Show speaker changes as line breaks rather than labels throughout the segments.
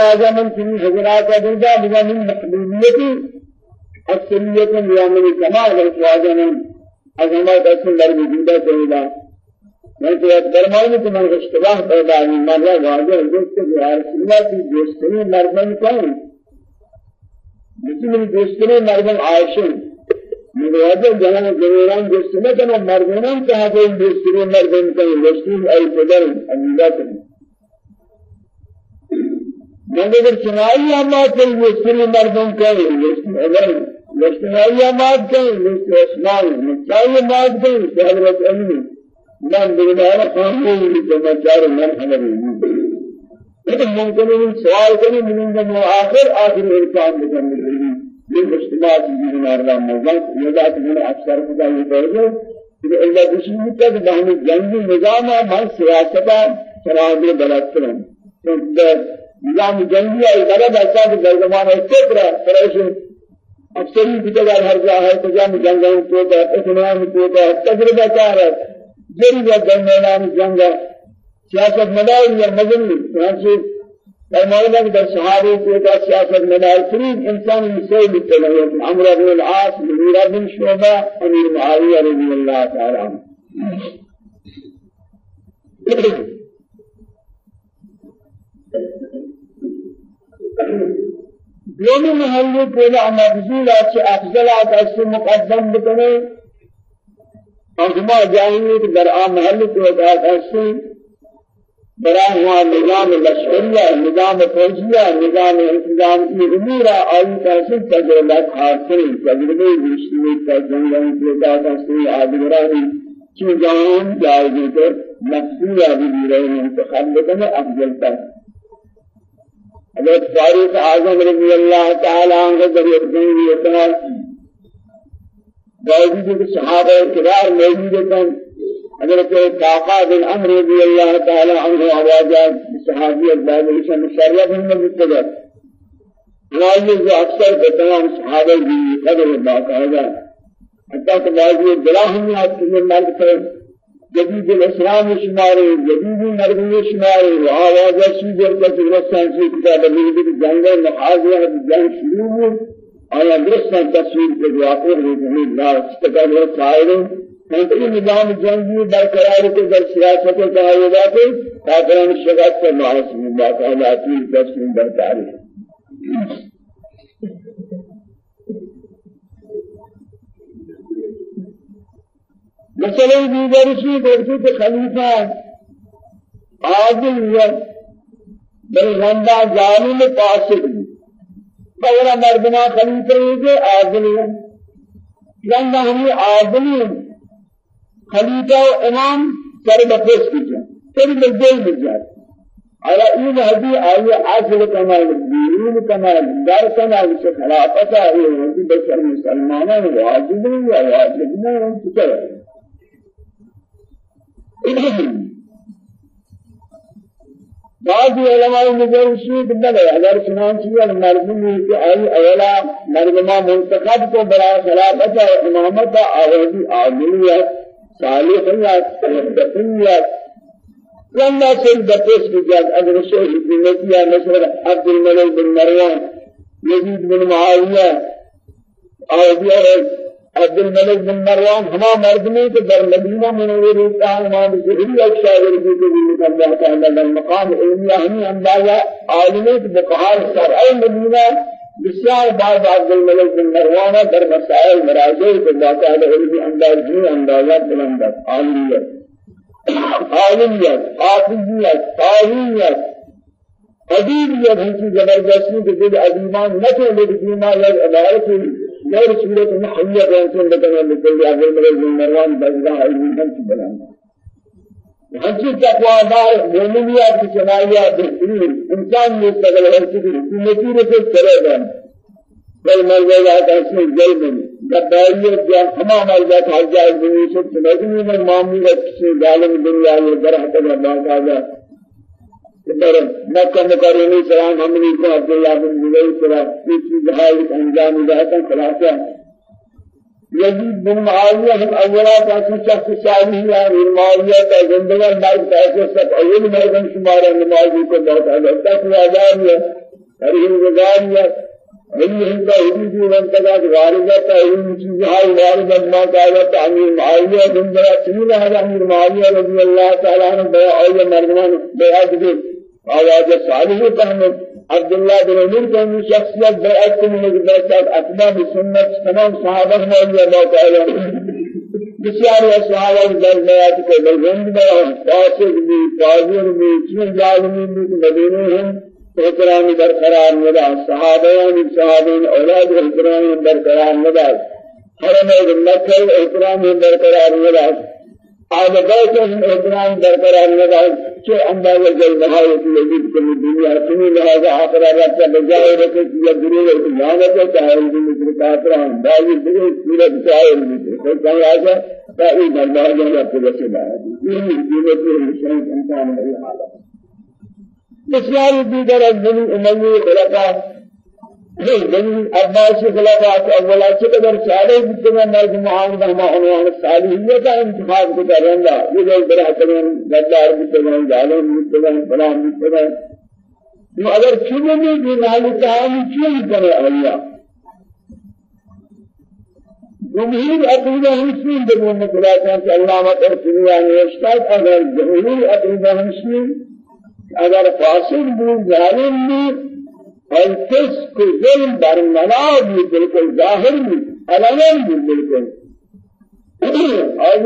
هذا من في حضرات درجة بما من مقبولية أكثرية من كمال هذا من عظمت أصل در وجودة سيدا میں تو ایک فرمائے کہ من اشتباہ پیدا ہے من لا واضح دوست کہ یا رسول اللہ کی دوستنی مردن کون لیکن دوستنی مردن عائشہ مواجه جهان جویران دوستنی کنا مردان کہا کہ دوستنی مردن کون دوستنی ای قدر امیدات من اگر چنائی اما کل دوستنی مردن کون دوستنی اگر دوستنی اما کون دوستنی اسمان مچائی اما کون حضرت امین من بگمان خاموش جمعدار من حمل لیکن ممکن ہے سوال کریں من جب آخر آخر انسان بکن من اجتماع چیزی من ارلا موزن یادات من اکثر خدا یہ کہے کہ اللہ دشمن تک بہنی جنگی نظام من سیاستا چلانے بلد کریں نظام جنگی ہے غلط ایسا کہ در زمانہ فکر فریش اکثری بتگر ہر جا ہے تو جنگ جنگوں کو اطمینان کو تجربہ کار ہے جری و در میدان جنگ سیاست مدار یا مجنی چنانچہ فرمائنا کہ در صحابہ کو کا سیاست مدار ترین إنسان مسیح بتنا ہے عمرو بن العاص مغیرہ بن شعبہ امیر معاویہ رضی اللہ تعالی عنہ دونوں محلے پہلا مفضول ہے افضل ہے مقدم بکنے ہما جاہلیت در آ محل کو اطاعت اسی برا ہوا نظام لشکریہ نظام فوجیہ نظام انتظام کی امور آئی تحصیل تجربات حاصل تجربے بیشتری تجربے کی اطاعت اسی آدھگرانی چیزان جائے گی تو رہے ہیں انتخاب بکنے افضل تر. حضرت فاروق اعظم رضی اللہ تعالی عنہ در یک دن یہ باوجود کہ صحابہ کرام موجود ہیں حضرت طاقہ بن عمرو رضی اللہ تعالی عنہ آوازات صحابی بعد سے مشرف ہیں متبع ہمارے جو اکثر کے تمام صحابہ بھی قدر باقاعدہ۔ حتى کہ گراہم یاد کرنے مرد پر جدید الإسلام شمارے جدید مرد شمارے آوازات سوزر کا سورسان سے کتاب لیدی جنگ محاضرہ جنگ شروع آیا درست تصویر کے واقع کہ اللہ ہے قائل ہے کہ نظام جنگی برقرار کے در سیاست ہے ذاتے کافران شگاف سے معاصم اللہ تعالی اپنی تصویر برقرار ہے مثلا دیگر چیز دیکھتے کہ خلیفہ عادل ہے بل غندہ ظالم فاسق بغیر مردما خلیفہ کے عادل. ہیں لنگا ہمیں عادل. خلیفہ و سر بخش کی سر بخش کی على این هدی آئی عادل کمال دین کمال دار کمال سے خلافت آئی ہے بشر مسلمانوں واجب واجب نہیں ہے بعض علماء مجرشید بلے اگر چنانچہ المرضی کہ آئی اولا مرضما منتخب کو برای خلافت و امامت آوازی عادلیت صالحیت لما سل بقیس بجاد اگر شیخ حکومتیہ مثل عبد الملک بن مروان یزید بن معاویہ آوازی. عبد الملك بن مروان ہما مرد میں کہ در مدینہ منور ہے امام زہری ایک شاگر کی کہ اللہ تعالی در مقام علمی ہمیں اندازہ عالمی کہ بقہار شرعی مدینہ بسیار بعض عبد الملك بن مروان در مسائل مراجع اللہ تعالی علمی انداز بھی اندازہ بلندت عالمیت. عالمیت. حافظیت تاریخیت قدیریت ہنسی زبردستی کہ دل عظیمان نہ تو لیکن ما یا عبارت غير سورة محية بينكم بدنا لكل عبد الملك بن مروان بزرع علمي هم تبلان ہنچی تقوی دار مومنیات کی چنائیات بہترین انسان مستقل ہے کہ حکومتی رسل چلے گا بل مرزیات ایسے ظلم گداریت جا ہما مرزیات حجائز بنی سے سمجھنی میں معاملت کسی ظالم دنیا در مکہ مکرمہ سلام ہم نے کو عبداللہ بن زبیر کرا یہ چیز ہے انجام دیتا خلاصہ یزید بن معاویہ ہم اولا کا شخص صالح ہے اور معاویہ کا زندگی مرد کا سب اول مرد شمار نمازی کو بہت اعلی تک آزاد ہے هذه الغزالية علم هندا حدود وانتقاد واردة علم چیزهای وارد ما دعوت امیر معاویہ بن چنین هذا امیر معاویہ رضی اللہ تعالی عنہ بیا اول مردمان بیعت دے آواز صالح تحمد عبداللہ بن عمر کو شخصیت بیعت کو من بیعت اتباع سنت تمام صحابہ نے اللہ تعالی بسیاری صحابہ در بیعت کو بلند بیان فاسق بھی فاضل بھی چین ظالمین بھی مدینے ہیں۔ احترام برقرار ندا صحابیان صحابین أولاد احترام برقرار ندا حرم مکہ احترام برقرار ندا بیتهم احترام برقرار ندا کہ اندازہ جل نہایت لذیذ کل دنیا سنی لہذا آخر رب کا بجائے رکھے کہ یہ کہ مانت ہے چاہے ان کی مصر کافران دیگر سورت چاہے ان کی کوئی کہیں آجا تاہی دربار آپ کو بسے باہر یہ جیلت میں مشاہد انسان ہے حالت بسیاری دیگر از بنی امیہ خلقہ بني عباس خلافات اولا چقدر سالے جتنا مرد معاون ہما عنوان صالحیت کا انتخاب کریں گا یہ جو بڑا کریں گدار بتنا ظالم بتنا فلان بتنا تو اگر چنے میں بھی نال تعالی کیوں کرے اللہ جمهور عقیدہ ہمشین میں خلاصہ کہ علامہ ترسیہ نے اشتاد اگر جمهور عقیدہ ہمشین اگر فاسد بھی ظالم بھی الفسق ظلم در منابی بالکل بھی علمان بھی بالکل اور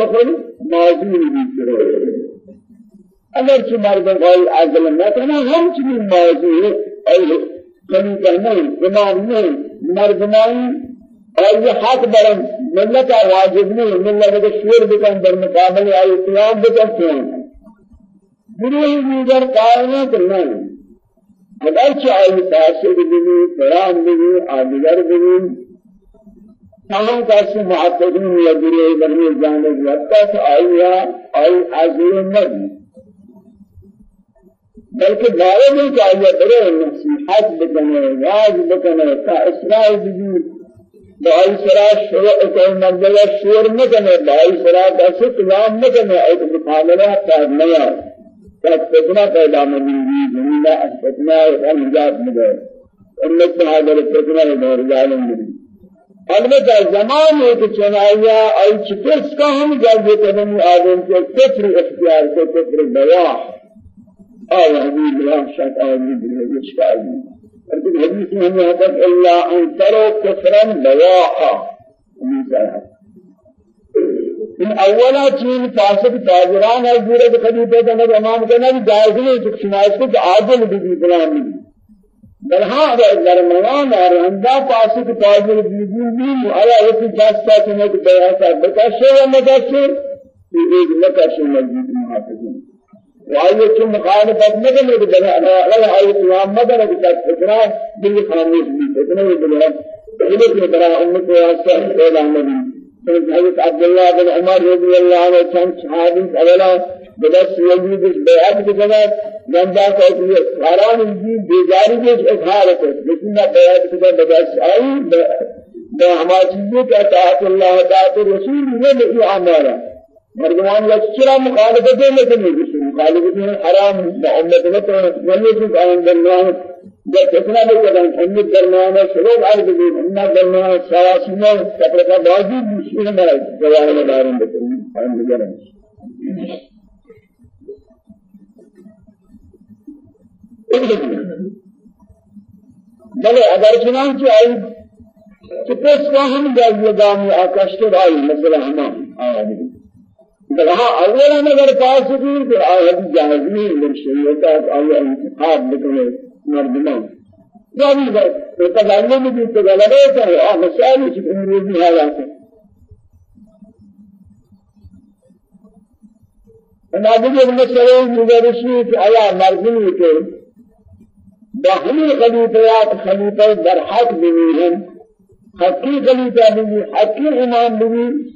بخل معذور بھی اگر چھ مردم قول عزل نتنا ہم چنی معذور اور خلیفہ نہیں إمام نہیں مردمانی یہ حق برم ملت واجب نہیں ملت کے شور بکن در مقابل آئی قیام بکن کیوں گروہ دیگر کائنات نہیں اگر چاہیے تاثر بھی قرآن بھی آدگر بھی تمام کسی محققین یا گروہ برمی جانے لگتا تو آئیا آئی حاضر نہیں بلکہ دعوے نہیں چاہیے برے نصیحت بکنے یاد بکنے تا اسرائیل بھی بائی سرا شروع کوئی منزلہ شور نکنے بائی سرا دس کلام نکنے ایک مقابلہ پر نیا فتنہ پیدا مدینی زمینہ فتنہ اور نجات مدے امت میں حاضر فتنہ دور ظالم مدی البتہ زمان ہے کہ چنایا ای چکس کا ہم جلدی قدم آدم کے کفر اختیار کو کفر بواح آو حبیب اللہ شاک آدمی دل اشکال لیکن حدیث میں ہمیں حدث اللہ ان ترو کفرا بواحا ہمیں ان اولا چین فاسق تاجران ہے جورے کے خلیفہ کا نبی امام کا نبی جائز نہیں کہ شمائش کو عادل بھی بھی فلان بھی بل ہاں اگر درمیان ہے رندا فاسق تاجر بھی بھی بھی آیا ایک جاستا چنے کو بیعت بکشے و مدشے یہ ایک لکشے مسجد محافظین وآية كم مخالفت مدن بدل أنا لا آية تمام مدن بدل فتنة بالخامس بي فتنة بدل إلى كبرى أمك واسع إلى النبي حضرت عبد الله بن عمر رضي الله عنه كان صحابي أولا بدس يجيب بيعت گندا کو یہ حرام کے اظہار ہے لیکن نہ بیعت کے بدس آئی میں ہماری کہ اطاعت رسول نے نہیں ہمارا مردمان یا چرا مخالفت ہے لیکن حرام امت میں تو ولی کو قائم کرنا جب فتنہ بھی کریں امت درمیان شروع عرض بھی امت درمیان سواسی میں سفر کا باوجود مشکل ہے جواب میں دارن بکریں ہم بگریں بلے اگر چنانچہ آئی کہ پس کا ہم جب یہ گامی آکش کے آئی مثلا ہم آیا نہیں بلہا اولا اگر پاس ہوئی تو آیا بھی جاہز نہیں من شریعتات آیا انتخاب بکنے مردمان. يعني يتغلب بالتغلبات أو مسائل في أمور حالات أنا أقول المسألة مدرسين في آية مرضين كي داخلي خليفات خليفة در حق بنيهم حقي خليفة بني حقي إمام بني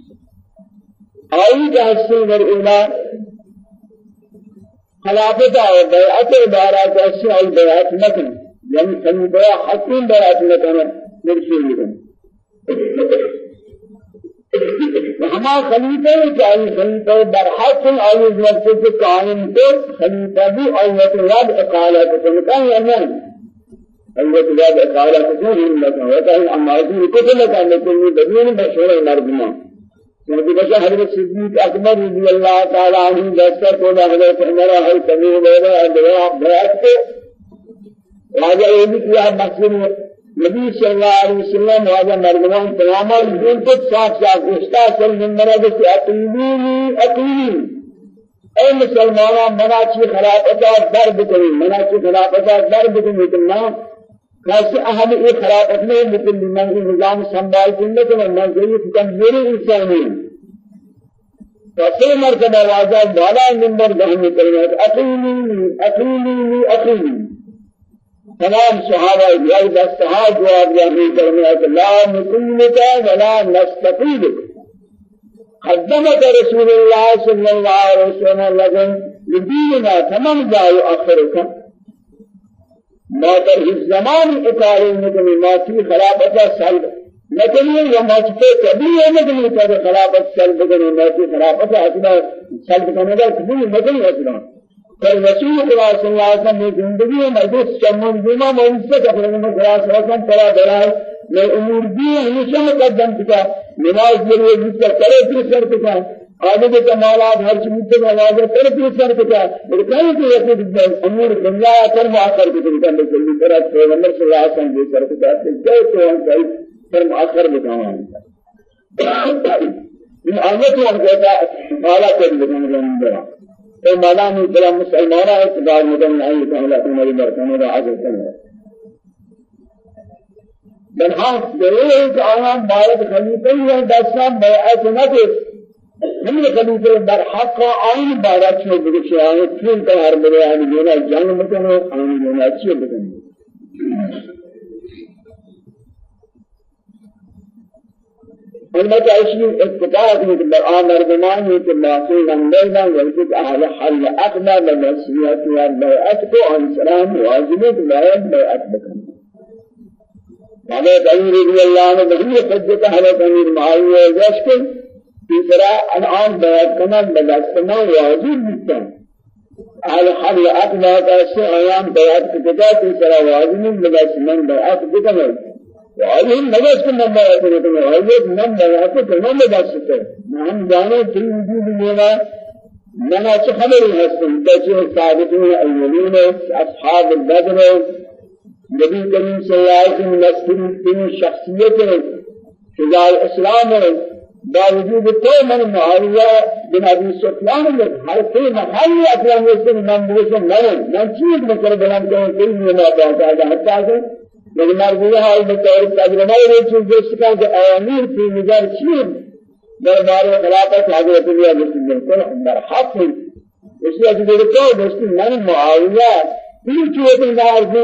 آئی جاسي ورئينا خلافت آئے بیعت عبارات ایسی آئی بیعت نکن یعنی کمی بیا حکیم بیعت نکنه مرشی لیکن ہما خلیفہ چاہیے خلیفہ برحق آئی وقت کے قائم کو خلیفہ بھی آیت رب اقالت سنتا ہے نہیں الله تعالى قال كثير لك وكان أمازين كتب لك أن يكون بدين مشهور المرجمان يعني بس حضرت صديق أكبر رضي الله تعالى عنه دستر کو حضرت عمر ہے تمیم میرا دعا بیعت کو راجہ یہ بھی کیا مسجد نبی صلی اللہ وسلم واجہ مرجمان تمام دین کو صاف صاف اشتا سل من مرد سے اے مسلمانوں منا چی درد کنی منا چی خلافتا درد کنی کنا کیسے اہم یہ خلافت میں مثل من نظام سنبھال کرنے کے میں ضرور کمزوری انسانی فصل مرتبہ واجہ بالا نمبر دہنے کرنے اقیلی اقیلی اقیلی تمام صحابہ یہ دستہ جواب دہنے کرنے لا نقیلک ولا نستقیلک قدمت رسول الله صلى الله عليه وسلم لكن لديننا تمام جاء آخرك ما در الزمان إقارة نکنی ما في خلافة سلب نکنی یا ما چکے کبھی نکنی کہ خلافت سلب کنی ما في خلافة أصلا سلب کنی دا کبھی نکنی أصلا پر رسول اللہ صلی اللہ علیہ وسلم نے زندگی میں مجلس چمن دیما منصف اپنے میں خلاص رسم پڑا دلائے میں امور دی ہمیشہ مقدم کتا نماز ضرور جس کا کرے پھر سر کتا کے کمالات ہر چیز سے نماز کرے پھر سر کتا لیکن کہیں کہ یہ امور دنیا پر مؤخر کی طریقہ میں جلدی طرح پیغمبر صلی اللہ علیہ وسلم کے سر کتا کہ کیا تو ہم کہیں پر مؤخر بتاؤں یہ آگے تو ہم کہتا مالا کر دیتے ہیں تو مادام بلا مسلمانا اعتبار مدن نہیں کہلا تمہاری برکانے کا عزت کرنا بل ہاں ضرور ہے کہ آیا مالک خلیفہ ہی ہے دستان بیعت نہ کہ ہم نے خلیفہ در حق کا آئین بارا چھو بکشی آئین پھول کا ہر بلے آئین دینا جنگ مکنے آئین دینا اچھی بکنے البته اشیاء اتفاق ہے کہ آمر زمان ہے کہ معصوم اندرنا ولکت اہل حل اقنا بنصیحت و بیعت کو عن سلام واجبت بیعت بیعت بکن حضرت علی رضی اللہ عنہ بہی حجت حضرت امیر معاویہ جس کے تیسرا انعام بیعت کرنا بدستنا واجب بکن اہل حل اقنا کا سے ایام بیعت کتا تیسرا واجب بدستنا بیعت بکن وهذه الناس كنا ما يقولون وهذه من ما يقولون ما بسيطة نحن جانا في وجود لنا منا خبر هستن تجه الصادقين الأولين أصحاب البدر نبي كريم صلى الله عليه وسلم نسل من شخصيته شجاع الإسلام باوجود تو من معاوية بن أبي سفيان هر کوئی محل اکرام اسلام من بوسن من من چیز مکر بلند کرنے کے لیے ما پہنچا حتی لیکن مرضی حال بطور تجربہ یہ چیز جس کا کہ اوامر کی نظر چیز دربار خلافت حضرت علی رسول اللہ اندر حق. ہے اس لیے کہ دیکھو دوستی من معاویہ دار سے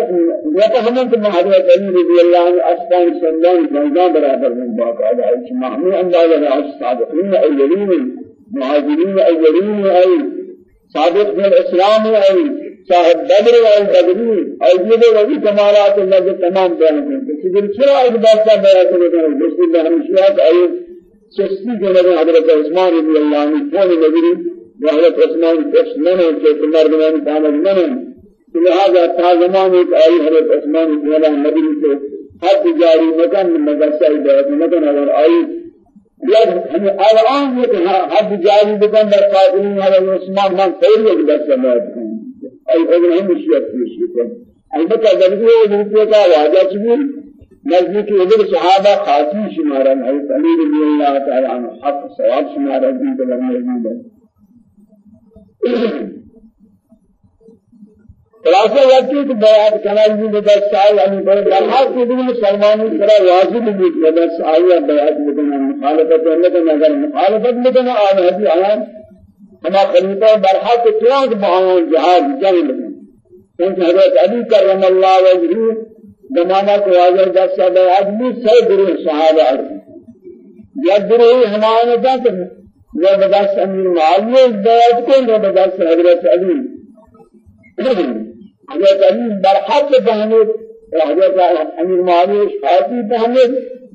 یتہمن کہ حضرت علی رضی اللہ عنہ اسبان سلام میدان برابر من باقاعدہ ہے محمود اندازہ ہے صادقین اولین مهاجرین اولین ای صادق بالاسلام ای صاحب بدر و بدری اور یہ وہ وہی کمالات اللہ کے تمام چرا ایک بات کا بیان کرتے ہیں جس میں ہمیشہ آئے سستی لگے حضرت عثمان رضی اللہ عنہ کون نبی؟ حضرت عثمان کس نہیں ہے کہ مردمان کامل نہیں ہے لہذا تا زمان ایک آئی حضرت عثمان اللہ نبی کو حد جاری مکان مدرسہ بیعت مکان اگر آئی یاد ہمیں الان یہ حد جاری بکن در قادرین حضرت عثمان من خیر یک دست بیعت أي أول هم مشيت مشيت البته ذلك هو ذلك کا واجہ چیز نزدیک ادھر صحابہ خاصی شمارا ہے علی رضی اللہ تعالی عنہ حق ثواب شمارا دین بارے میں خلاصہ یہ کہ بیعت کمال بھی بس سال یعنی بڑے اللہ کے دین مسلمانوں کرا واجب بھی ہے بس آیا بیعت بدنا مخالفت کرنے کا اگر مخالفت بدنا آ رہی ہے ہما خلیفہ برحق تیانک بہان جہاد جنگ چونکہ حضرت علی کرم اللہ وجہی زمانہ کو واضح دس سادہ آدمی سے گروہ صحابہ یا گروہ ہمارے ہیں یا امیر معاویہ بیعت کو یا حضرت علی. حضرت علی برحق بہنے حضرت امیر معاویہ شفاعتی بہنے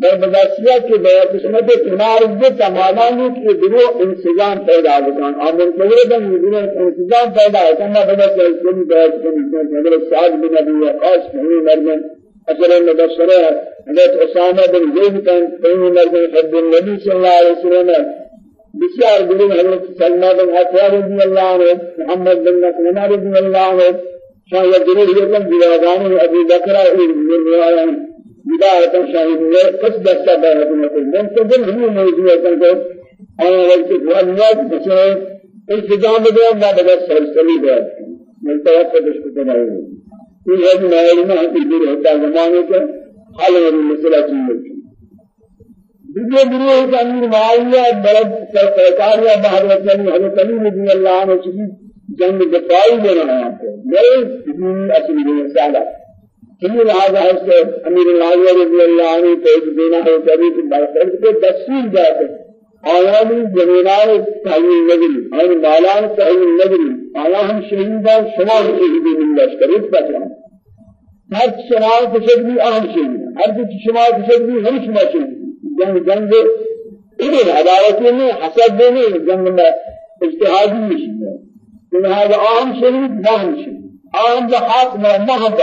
در بداسیت کے بیعت قسمت کنار جو تمامانی کی درو انسجام پیدا بکن. آمن تغربن درو انسجام پیدا ہے کما بداسیت کنی بیعت کنی حضرت سعد بن ابی وقاص کنی مرمن أجر المبشرة حضرت أسامة بن زيد كان بين مرد حب النبي صلى الله عليه وسلم. بسيار بن حضرت سلمى بن أطوار رضي الله عنه محمد بن الله عنه شان يجري يكن جلادان أبي بكر من رواية بداية شاهد قصد السبب من قبل هو موضوع كان أنا وقت والناس بس التزام بدون ما بدأ سلسلة ده من توقف بشكل یہ ہے کہ میں ہے کہ دور ہوتا زمانے کے حل ہے مسئلہ چیز ہے کہ معاویہ بلد سرکار یا باہر وطنی حضرت علی رضی اللہ عنہ چیز جنگ دفاعی میں رہا ہے میرے دین اصل میں رسالہ کلی لہذا ہے کہ امیر معاویہ رضی اللہ عنہ کو دینا ہے کہ بلد کے دستور جاتے آیانی زمینان تعیین نگری آیان مالان تعیین نگری آیا ہم شہیدان شما شہیدی من لشکریت بچران ہر شما کشد بھی آہم شہید ہر کچھ شما کشد بھی ہم شما شہید جنگ جنگ عدالتی میں حسد دینے جنگ میں اجتحادی مشید لہذا آہم شہید مہم شہید آہم لحاق مہم بحث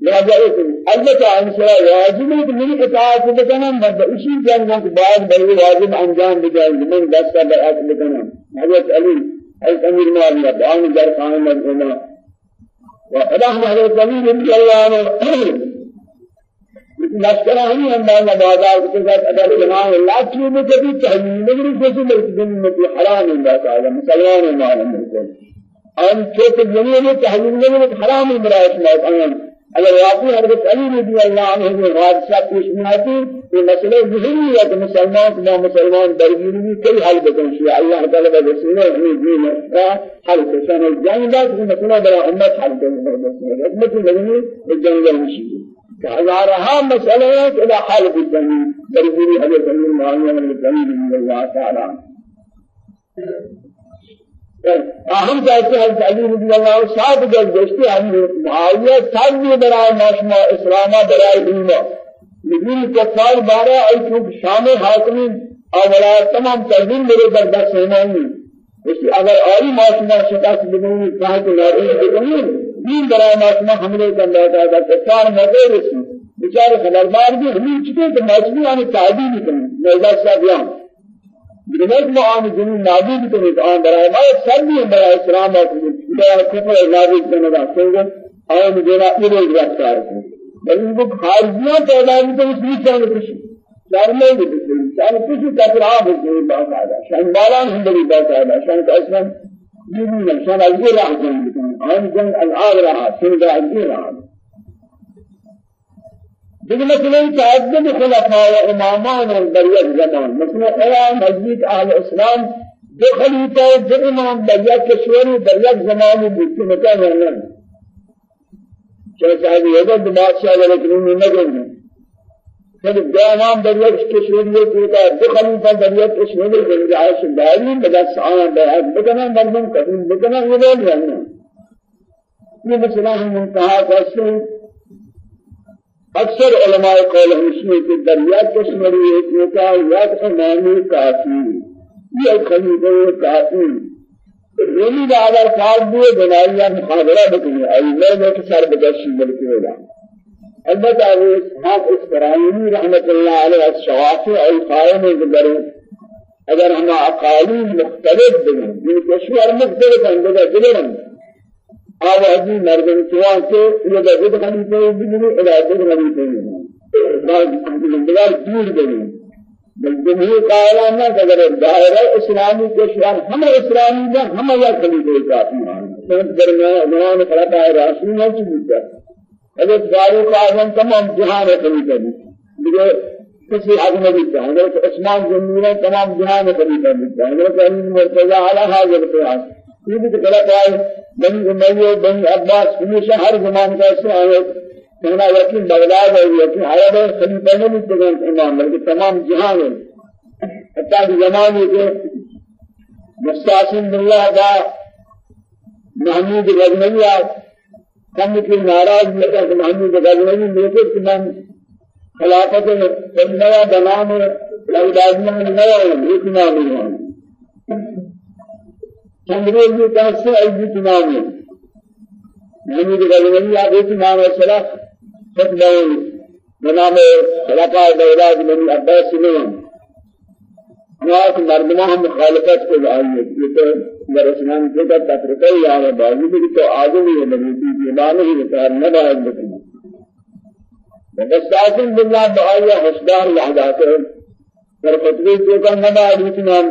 لہذا ایک البتہ انشاء واجب ہے کہ میری اطاعت بکنا مرد اسی جنگوں کے بعد واجب انجام بجائے من دس کا برعت بکنا حضرت علی حضرت امیر معاویہ بان در قائم مرحوما ورحم حضرت علی رضی اللہ عنہ۔ لشکر ہی انداز بازار کے ساتھ اگر جناب اللہ کی میں کبھی تحلیل نہیں کوئی میں حرام تعالی مسلمان معلوم ہے أن چوک دنیا میں تحلیل نہیں حرام مراد ہے اگر واقعی حضرت علی رضی اللہ عنہ کے حادثہ پیش میں آتی یہ مسئلہ ظہری ہے کہ مسلمان کو مسلمان درگیری بھی کئی حل بکن شیعہ اللہ تعالیٰ کا رسول ہے ہمیں دین ہے حل کشان جنگ دا مسئلہ بڑا امت حل کرنے حکمت لگنی جنگ ہمشی کہ ہزارہا مسئلہ ہے کہ اذا حل بکن درگیری حضرت علی معاویہ رضی اللہ تعالیٰ اہم کہتے ہیں علی رضی اللہ عنہ سات گل گشتے ہیں معاویہ سب بھی برائے ناشما اسلامہ برائے ایما لیکن کفار بارہ ای چونک شام حاکمی اولا تمام تحویل میرے در دست سینانی اسی اگر آئی معاشمہ شکست بگنی کہا کہ نارین بگنی دین برائے معاشمہ حملے کا لیتا ہے کفار موقع رسی بچارے خبردار بھی ہمیں چکے کہ معاشمی آنے تعدیل کریں نیزہ سابیان بنت معان جنون نابود کنید آن برای ما سر بھی برای اسلام ہے برای کفر نابود کا سنگ آن دینا ایرے گرفتار ہے بلکہ وہ خارجیاں پیدا بھی اس بھی چاہنے کچھ چار میں بھی کچھ چار کچھ تکرار ہو گئی بات آدھا شان بالان بڑی بات آدھا شان کا اسلام یہ بھی شان اجیر راہ جنگ آن جنگ الآب رہا سنگ اجیر رہا دیگر مثلا تعدد خلفاء إمامان یک زمان مثلا ایام حضرت أهل اسلام دو خلیفہ امام در یک کشوری در یک زمانی که مکان نه چه صاحب یہ دو بادشاہ والا کنی نگن پھر دو إمام در یک کشوری کو کا دو خلیفہ در یک کشوری گنجائش داری بدا سان بیعت بکنا مردم قبول بکنا نہیں یہ مثلا ہم کہا کہ اکثر علماء قول ہمشی کہ دریات کشمری ایک ہے یاد امامی کافی یہ خلیفہ کافی یعنی اگر فرض دیے بنایا محاضرہ بکنی ایمہ میں سر بدشی ملکی ہوگا. البتہ وہ اسحاق اسفرائیلی رحمت اللہ علیہ الشوافی اور قائم ذکر اگر ہم اقالیم مختلف بنیں جن کشور مختلف لگا دلیں آوازی مردم سوان سے یہ دعوت خلیفہ بگنی علاقہ خلیفہ بعد بندگار دور گئی بل جمهور قائلان نہ اگر دائرہ اسلامی کے شان اسلامی نہ ہم یا خلیفہ کافی ہیں درمیان زمان راشدین ہے چیز ہے اگر فاروق اعظم تمام جہان خلیفہ بھی دیگه کسی اجنبی تھا حضرت عثمان ذنورہ تمام جہان خلیفہ بھی تھا حضرت علی مرتضی علی حاضر قیاس یہ بھی غلط ہے بنی امیہ بنی عباس ہمیشہ ہر زمان کا ایسا ہے کہنا یقین بغداد ہے یقین عرب ہے خلیفہ نہیں تگن إمام بلکہ تمام جہان ہے حتیٰ کہ زمانے کے مستعصم باللہ کا محمود غزنوی کم کی ناراض لگا کہ محمود غزنوی کہ من خلافت نیا بنام بغدادیاں نیا ایک نام ہے چندروز یہ کیسے ایجی تمام ہے محمود آپ ایک نام ہے سلف خطبه بنام خلفاء دولاد بني عباس نے ہمارے مردمہ ہم مخالفت کو آئیے یہ تو درسنان کے کا تفرقہ ہی آ رہا بازی بھی تو بھی ہے بنی تھی یہ بات نہیں بتا نہ حسدار در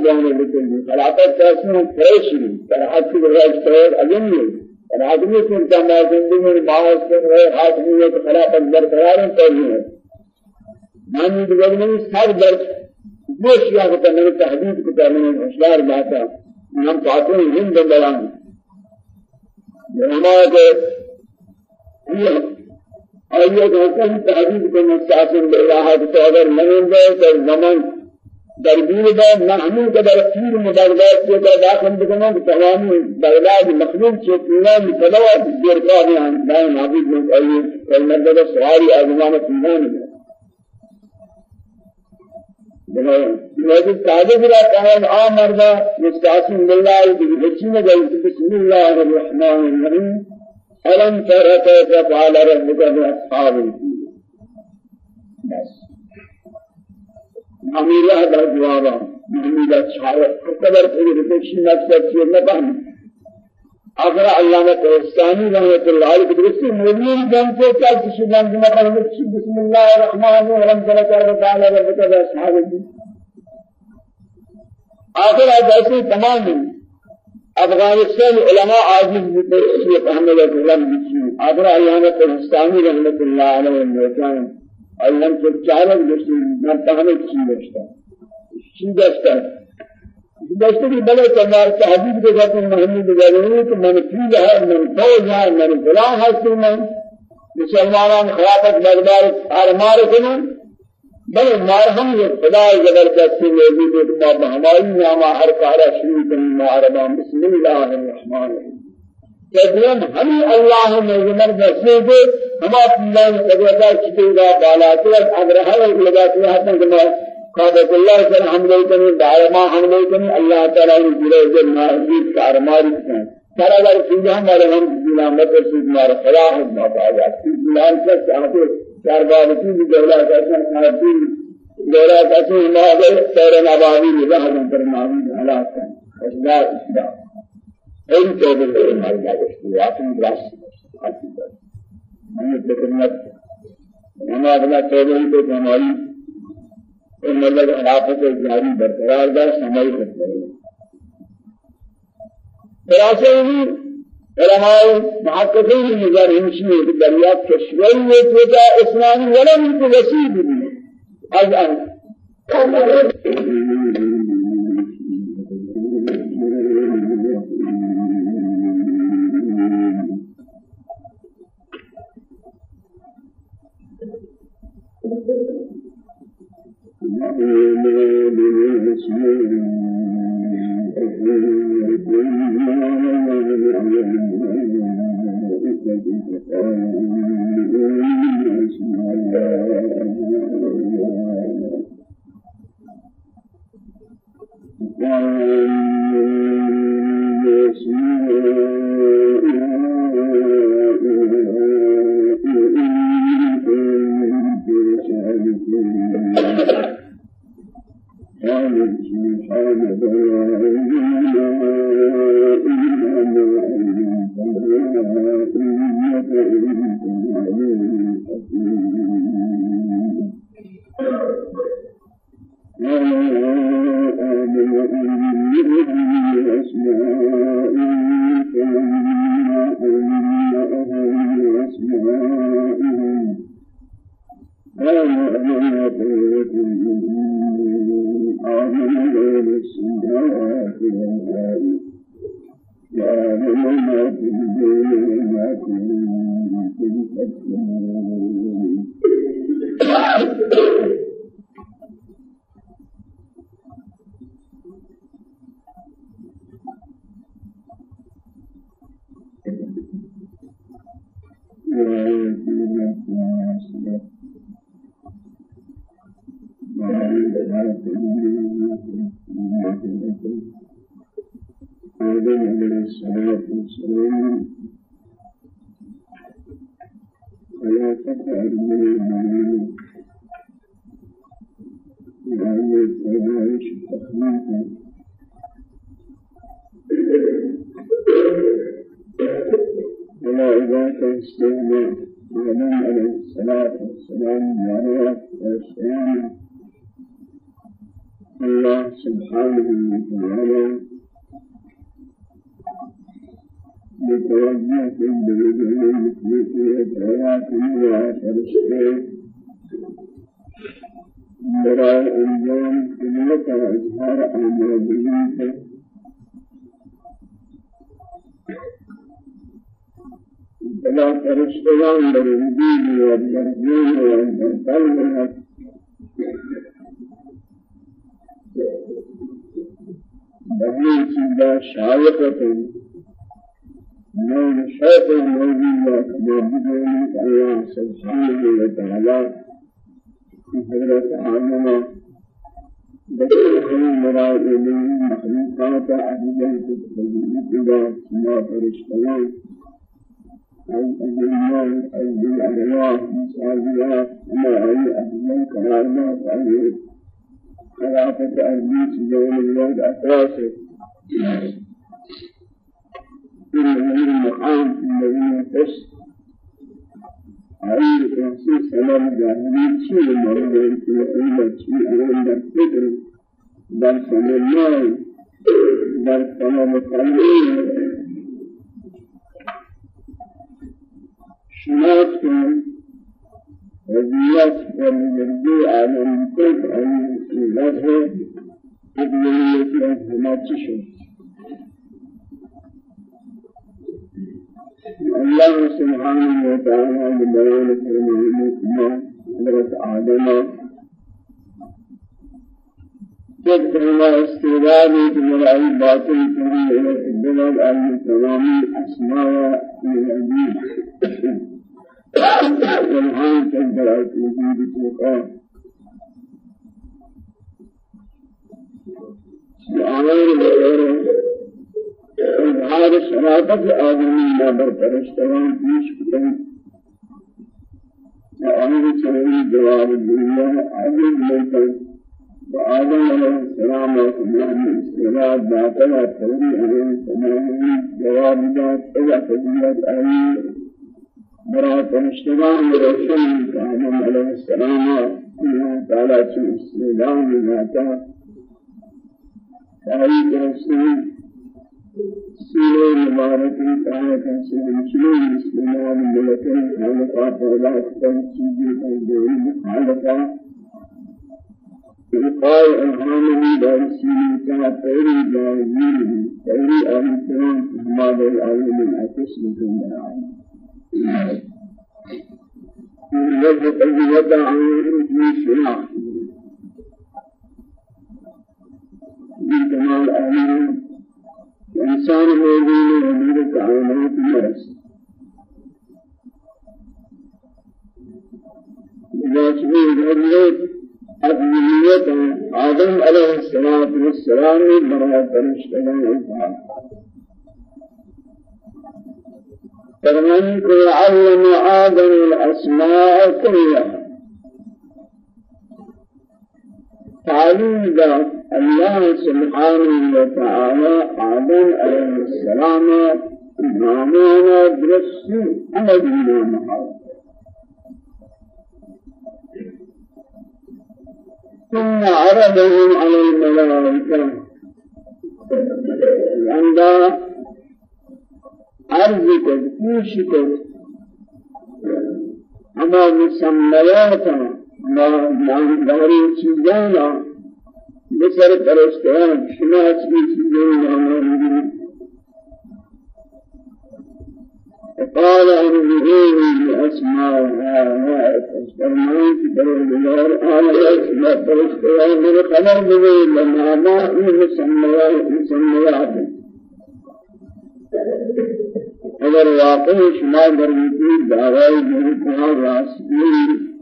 جانے خلافت تاسم فریش نہیں صراحت کی بغیر شعور علم نہیں صراحت میں سنتا میں زندگی میں باعث کر رہے حاکمیت خلافت برقرار ہے مانی دیگر میں سر درد گوش یا کہ میں تحدید کو کرنے میں ہوشیار باتا ہم پاتے ہیں ہند بلان آئیے کہ ہم تحدید کو مستعصم باللہ تو اگر نہیں گئے زمان دربیر با نحنو که در پیر مدرگات کے کا داخل بکنا کہ تمامی بغداد مخلوق سے پورا مطلع دیرگاہ میں دائیں معبود میں آئیے کلمہ دا سواری آزمان پیمان ہے لكن تعبد لا كان آمرنا مستعصم بالله بجسم بسم الله الرحمن الرحيم ألم تر كيف فعل ربك بأصحاب الفيل بس. أمير هذا جوابا محمد شعر خبر في رتشي نفسك في مكان آخر علامہ کوستانی رحمۃ اللہ علیہ درسی مولیین جان سے کیا کسی جان کی مقام بسم اللہ الرحمن الرحیم. تعالی تعالی رب کا اصحاب آخر ایسے تمام. افغانستان علماء عاجز بتے یہ احمد علم بچی آخر علامہ کوستانی رحمۃ اللہ علیہ وسلم علم سے چارک درسی نہ تہنے کی رشتہ شیدہ دستے کی بڑے تمہار تحدید کے ساتھ محمد گزرنی کہ من فیل ہے من فوج ہے من فلان ہستی میں مسلمانان خلافت مقدار آرمار کنن بل مارہم یہ خدا زبردستی موجود ہے کہ ما ہماری نامہ ہر کارا شروع کریں معربا بسم اللہ الرحمن الرحیم کہ ہم اللہ میں زبردستی دے ہم قدرتا چکے گا بالا تو اگر ہر لگا کے ہاتھ میں قادت اللہ سر حملے کنی دائما حملے کنی اللہ تعالیٰ نے جلے جل محبیب کا ارماری کن سارا بار سیدھا ہمارے ہم جنا مدر سید مارا خدا ہے موقع آجات جلال سے چاہتے چار بار کی دولا ہیں ہیں ہیں اشداء این توبه به مال داشتی واقعی راست حاصل کرد من تکرمت ہمارا اپنا توبه تو ہماری ان مطلب خلافت جاری برقرار دار سمائی کرتے ہیں خلاصہ یہ علماء محققین نظر ہمشی ہے کہ دریافت کشوری ہے تو اسلامی ولم کو وسیع بھی از ان mentioned. بل سلام بل سلام قلبي شناس كان وزيات والمرجو على المكتب أن يلازم ابن المسلم ما تشوف الله سبحانه وتعالى ببيان فرمانه حضرت آدم جب هما استعداد مرعي باطل كريم الدلال على تمام الأسماء العجيب والهان تقدر وجود توقع بآيان بغيره اظهار شرافت آدمی نابر پرشتگان پیش کتن. آنه چنین جواب دنیا لیکن و آدم علیہ السلام و تمام استعداد داتا و توری علیہ السلام جواب داد اذا فضیلت آئی برا پرشتگان روشن آدم علیہ السلام اللہ تعالی چون استعداد داتا آئی درستان سورة مباركة آية سورة بسم الله الملكين خالقات ولا تنسيجي تنزيل خالقا إلقاء إلهامه دارسين كافر جاهزين خير أهل الكرام أحمد العالم الأكس لكم العالم وجد الوضع في شراح من كمال أهل انسان موجود امیر کائنات مرس جاسمی ضرورت ادمیت آدم علیہ السلام والسلام برای فرشتگان انسان فرمان کو علم آدم الأسماء كلها. تعلیم الله سبحانه وتعالى آدم عليه السلام نامانا درسي على دينامها ثم عرضهم على الملائكة. عند عرض قد پیش قد اما مسمياتا ما داری چیزانا بسر پرستان شناس کی چیزیں نامانی قال انظروني بأسماء فاستمعوا في الدار آية أسماء فرستيان من خبر بذي لما ما مسميات مسميات. اگر واقعی شما در وجود دعوی جهتها راستی.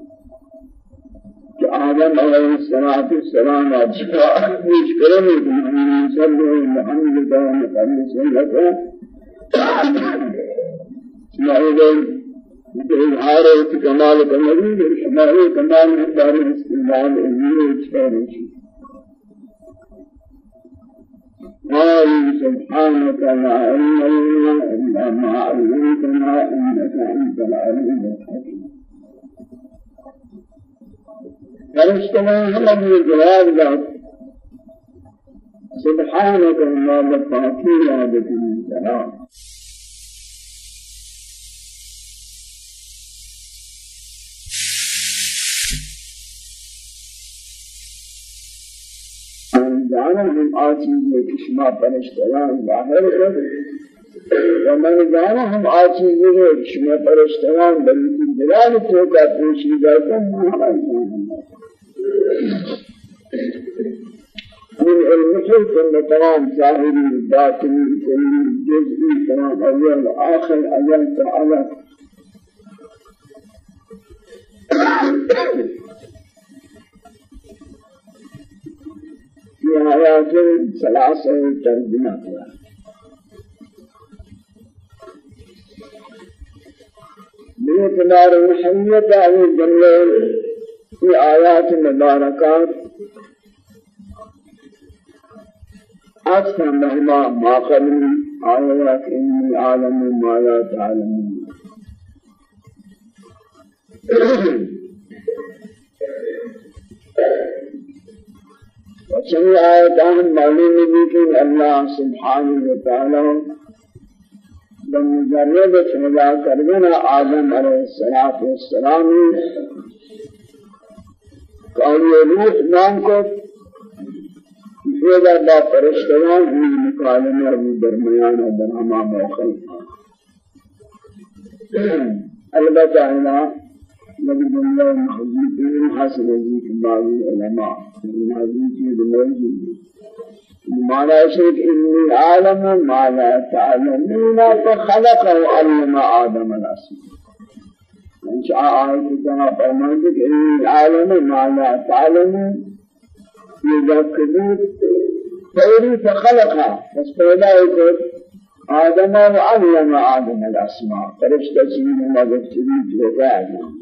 کہ آدم علیہ الصلوۃ والسلام اچھا پیش کرنے کی ہم صلی اللہ علیہ وسلم کو نعوذ إظهار كمال كمال شمال كمال مقدار استعمال أمور شارش قال سبحانك لا علم لنا إلا ما علمتنا إنك أنت العليم الحكيم. فرشتنا هم جواب ذات سبحانك ما بفاكي لا بكم سلام جانا ہم آچیزیں کشما پرشتگان ظاہر کر ومن جانا ہم آچیزیں کشما پرشتگان بلکہ جلال تو کا پوشیدہ کن ہمارا من المثل كل تمام ظاهري باطني كلي جزئي تمام أول آخر آيات ثلاثة ترجمة باعتبار محيط أو الجملة في آيات مباركات أكثر مهما ما قبل آيات إني أعلم ما لا تعلمون چنی آیتان معلوم بھی کہ اللہ سبحانہ وتعالی بمجرد فضا کردنا آدم علیہ السلام قولی روح نام کو فضا با پرشتگان ہی مقالمہ بھی درمیان درہمہ موقع البتہ اللہ نبی اللہ محضی حاصل ذیک بعض علماء محضی کی دموجی معنى شيء إني عالم ما لا تعلمون فخلق وعلم آدم الأسماء إن شاء آية كما فرمانك إني عالم ما لا تعلمون يذكرون فوري فخلقها بس پیدا يقول آدم وعلم آدم الأسماء فرشتة سيدنا ما ذكرين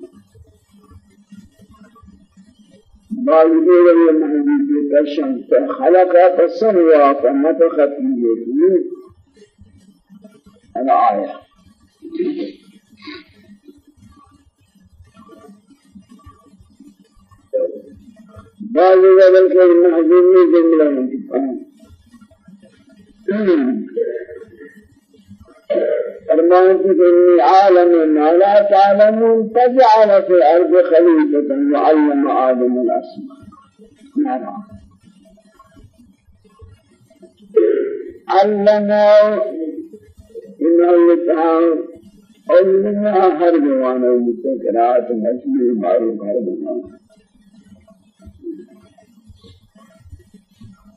جوزاء بالغير المهدي كشن فخلق فسوى فنفخ فيه الآية بعض ذلك المهزوم جملة فرمانت إني عالم ما لا تعلمون فجعل في الأرض خليفة وعلم آدم الأسماء. نعم. علمه إنه تعالى علمنا هر جوانا المتكرات مجموع معروف هر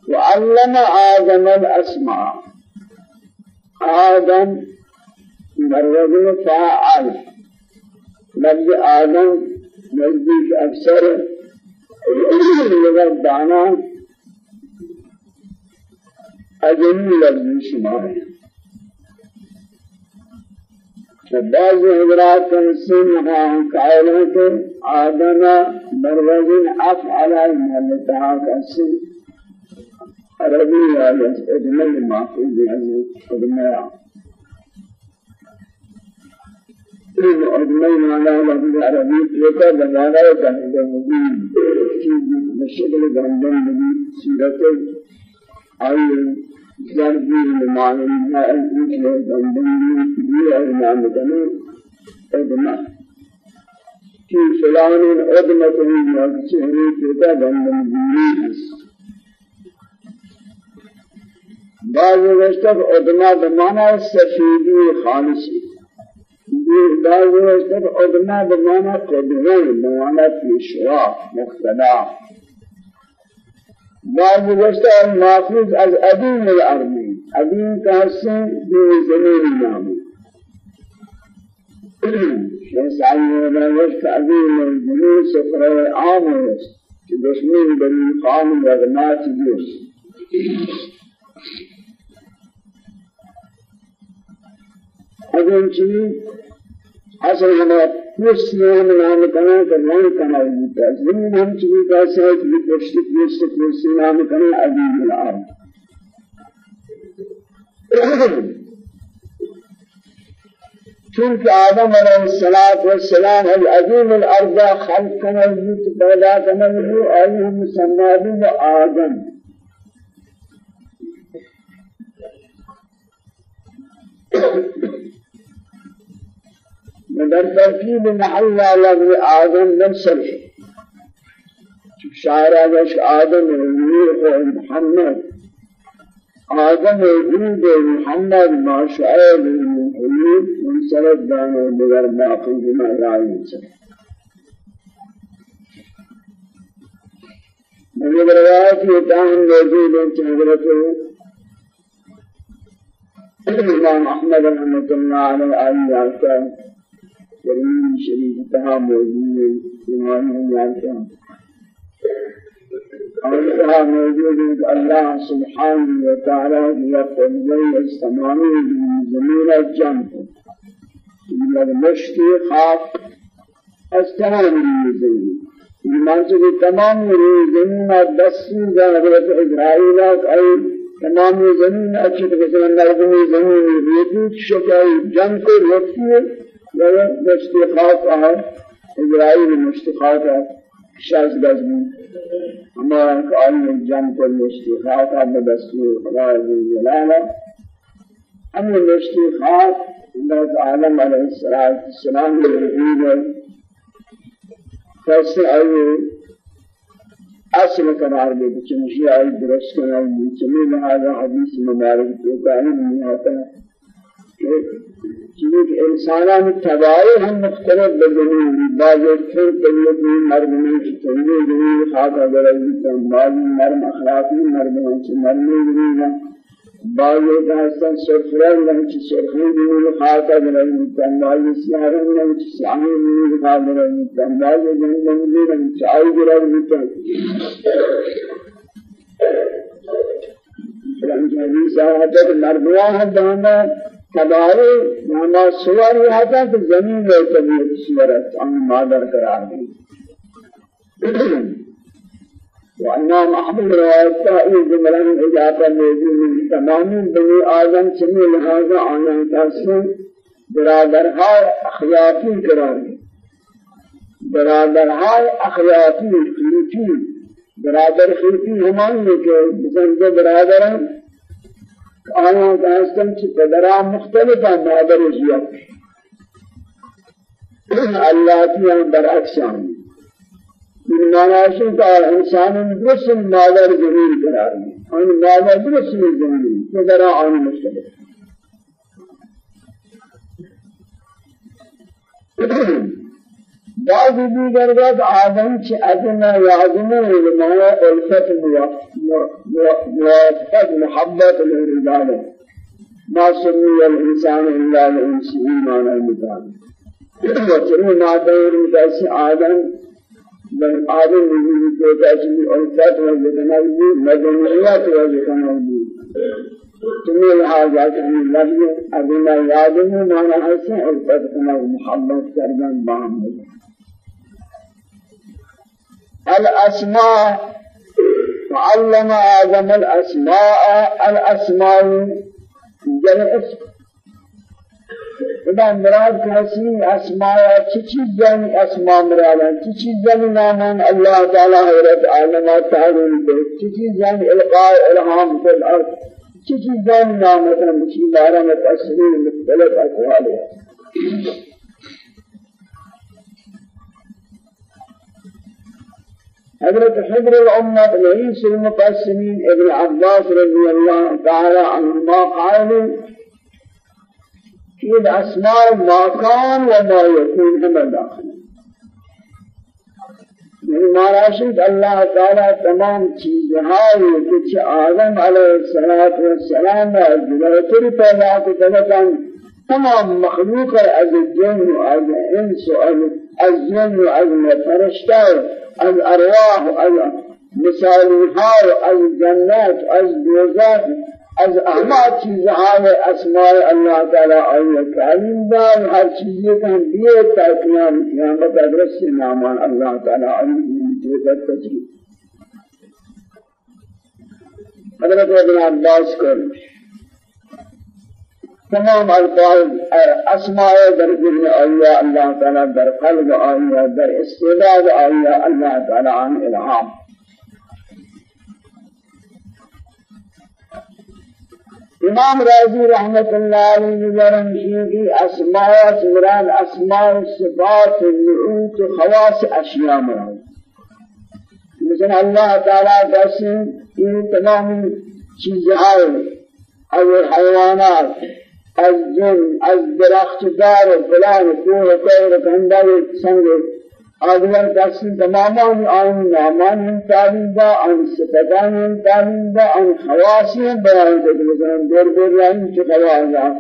وعلم آدم الأسماء. آدم مرد فاعل لفظ آدم نزدیک اکثر لغت دانا اجمی لفظ شمار بعض حضرات تنسین ہاں قائلوں کے آدم مروز افعل محلتها کسی عربي على أجمل في ذهن أجمل إن أجمل لا لفظ عربي يكا بمعنى كان المدين مشكل جنبان نبي سيرته أي جربي المعنى ما أنت جنبان نبي أجمل كمان أجمل في فلان أدمة من يكسره كتا جنبان نبي بعض وقت ادنا بمانا سفیدی خالصی. بعض وقت ادنا بمانا قدران بمانا پیشوا مختلف. بعض وقت المافوز از ادیم الارضی ادیم کا حسن بی زمین نامی شیسانی وقت ادیم الزمین سفر عام ہے کہ دشمن بنی خان رغنات اگر چیز اصل ہمارا پوست ہم نام کرنا تو نہیں کمائی ہوتا ہے زمین ہم چلی کا سے کہ پوست پوست پوست نام کرنا عظیم العالم چونکہ آدم علیہ الصلوۃ والسلام العظیم الأرض خلق کنه پیدا کنه اور ہم سمادی آدم. در ترکیب محل لفظ آدم نفسه شاعر آگش آدم نور محمد آدم وجود محمد ما شعر الحلول منصرف دانه بگر باقی بما رأي من روایت یہ تاہم موجود ہے کہ حضرت امام احمد رحمۃ اللہ علیہ آئی کریم شریف تہا موجود ہے امام آتا اور موجود ہے اللہ سبحانہ و تعالی یا قلبی استمانی زمین الجنہ من مشتی خاک از تمام زمین ایمان سے تمام زمین دا حضرت اسرائیل ای تمام زمین اچھی طرح سے زمین یہ شکای جنگ کو رکھتی ہے یا مشتی خاک ہے اسرائیل مشتی خاک ہے شاز گزمی ہمارا قائم جان کو مشتخات اب دستور خدا جلالا ہم مشتخات حضرت عالم علیہ السلام کے وجود ہے کیسے آئے اصل قرار دے چنشی آئی درست کرنا چمی لہذا حدیث مبارک کو قائم نہیں ہوتا ہے چونکہ انسانان تباہی ہم مختلف بزنین بعض پھر طبیعتی مردمی کی چنگی زمین خاک اگر ایتا بعض مرم اخلاقی مردمان چی مرمی زمین بعض ایتا حسن سرفرین لہن چی سرخی زمین خاک اگر ایتا بعض سیارن لہن چی سیاہی زمین خاک اگر ایتا بعض جنگل لہن چی آئی گر ایتا فرانچ حدیث آہدت مردمان ہم دانا تبارے ناما سوار یہ تھا کہ زمین میں طبیعت صورت ہم مادر قرار دی۔ وإمام أحمد روایت کا یہ جملہ اجابہ موجود ہے تمام بنی آدم چنی لہذا آنا تحسن برادرهای اخلاقی قرار دی۔ برادرهای اخلاقی خلقی برادر خلقی ہمانی کہ بزنگ برادران آیا داستم چی پدران مختلف ہیں مادر زیاد اللہ کی ہم برعکس ہیں من معنی کا انسان درست مادر ضرور قرار ہے ان مادر درست زمین پدران آن مختلف بعض دیگر بعد آدم چه ادنا یادمه لما الفت موافقت محبت الرجال ما سمي الإنسان إلا الإنس إيمان المتعب وچنی نادر کیسے آدم بل آدم نبی کو کیسے الفت و جنبی مدنیات و جنبی تمہیں لہذا کہ لفظ ادنا یادمه معنی ہے الفت محبت کردن باہم ہے الأسماء وعلم آدم الأسماء الأسماء جمع اسم إذا مراد كاسي أسماء چه چیز أسماء مراد؟ چه چیز نامان الله تعالى حضرت عالمات تعلیم دے چه چیز القاء الهام في الأرض؟ چه چیز نام مثلا بشی بارہ میں تصویر مختلف اقوال حضرت حضر الأمة رئيس المقسمين ابن عباس رضي الله تعالى عنهما قال في الأسماء ما كان وما يكون هم داخل. من مراشد الله تعالى تمام چیزهای که آدم علیه الصلاة والسلام جلوتر پیدا کتنکن تمام مخلوق از الجن و از انس و از جن و از ارواح از مثالی ها از احمد چیزهای أسماء اللہ تعالی آئی تعلیم دار ہر چیز کا ہم دیئے قیامت آدرس نامان اللہ تعالی آئی جو تجریب حضرت ابن عباس کو تمام الفاظ أسماء در دل آیا اللہ تعالی در قلب آیا در استعداد آیا اللہ تعالی عن الہام إمام رازی رحمت اللہ علیہ وسلم کی أسماء مراد أسماء صفات نعوت خواص اشیاء مراد مثلا اللہ تعالی جیسے یہ تمام چیزیں از حیوانات از جن از درخت دار فلان کوه کوه کندر سنگ. آدگر دستی تماما آن نامان تعلیم دا آن صفتان تعلیم دا آن خواصی بیان کرده مثلا دور دور رنگ چه خوازا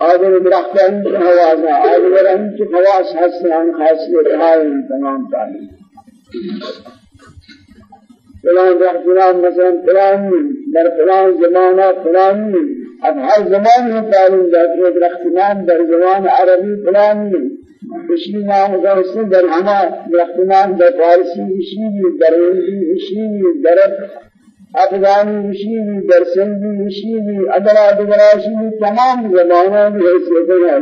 آدگر درختان چه خوازا آدگر رنگ چه خواص هستی آن خاصیت های تمام تعلیم. فلان درخت فلان مثلا فلان در فلان زمانه فلان. اب هر زمان میں تعلیم داتی ہے درختان در زمان عربی فلان بشی نام گرسن در ہما درختان در فارسی بشی در هندی بشی در افغانی بشی در سندی بشی ادرا دگراشی تمام زمانوں میں حیثیت ہے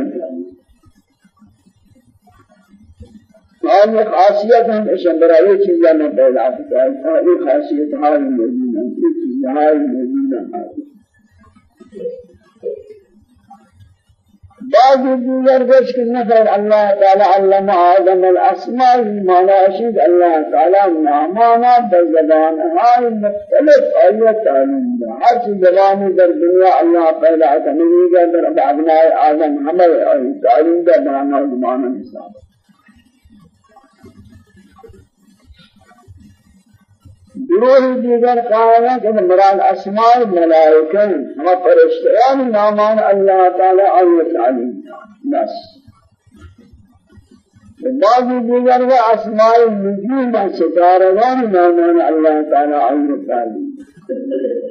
اور یہ خاصیت ہم اشن برای چیزیں میں پیدا کرتا ہے یہ خاصیت حال موجود ہے یہ چیز حال موجود ہے بعض گوش کہ نفر اللہ تعالی علم آدم الاسماء مانا اشید اللہ تعالی نامانا بزبان ہائی مختلف دا ہر چیز زبانی در دنیا اللہ پیدا گا در ابناء آدم ہمیں تعلیم دا بنانا زمانہ نصاب گروہ دیگر قائل ہے کہ مراد اسماء ملائکہ ہم فرشتیان نامان اللہ تعالی علیہ تعلیم بس. بعض دیگر وہ اسماء النجوم ستارگان نامان اللہ تعالی علیہ تعلیم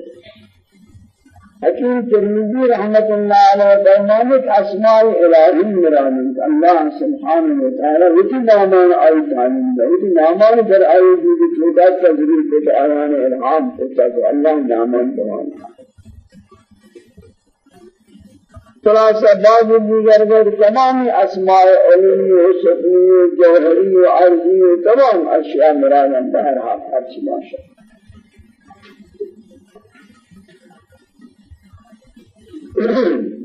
حکیم ترمذی رحمت اللہ علیہ فرمانے کہ اسماء الہی مرانی اللہ سبحانہ و تعالی وچ نامان آئی تعلیم دا وچ نامان در آئی دی چھوٹا تذریب کو آیان الہام ہوتا کہ اللہ نامان تمام خلاصہ بعض دیگر گر تمام اسماء علمی و شفنی و جوہری و عرضی و تمام اشیاء مرانن بہرحال ہر چی ماشاء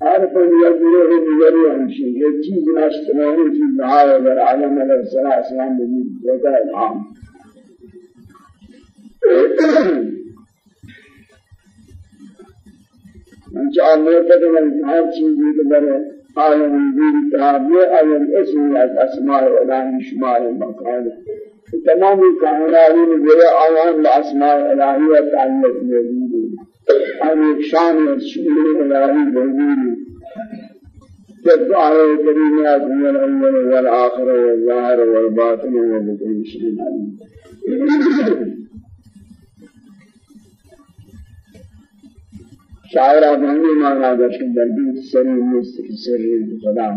عارف يجري يجري همشي يجي ناس تمام في نهاية در عالم عليه الصلاة والسلام بني وقع العام من جعل موتك من هر چیزی که در عالم دین تابع اول اسم از اسماء الهی شمار مکان تمام کائنات میں جو آیان اسماء الہی تعلق موجود أن شان الشمول الهي موجود كالدعاء الكريمات من الأول والآخر والظاهر والباطن وبكل شيء عليم شاعر آدمی مانا داشتن در بیت سری نیست که سری خدا۔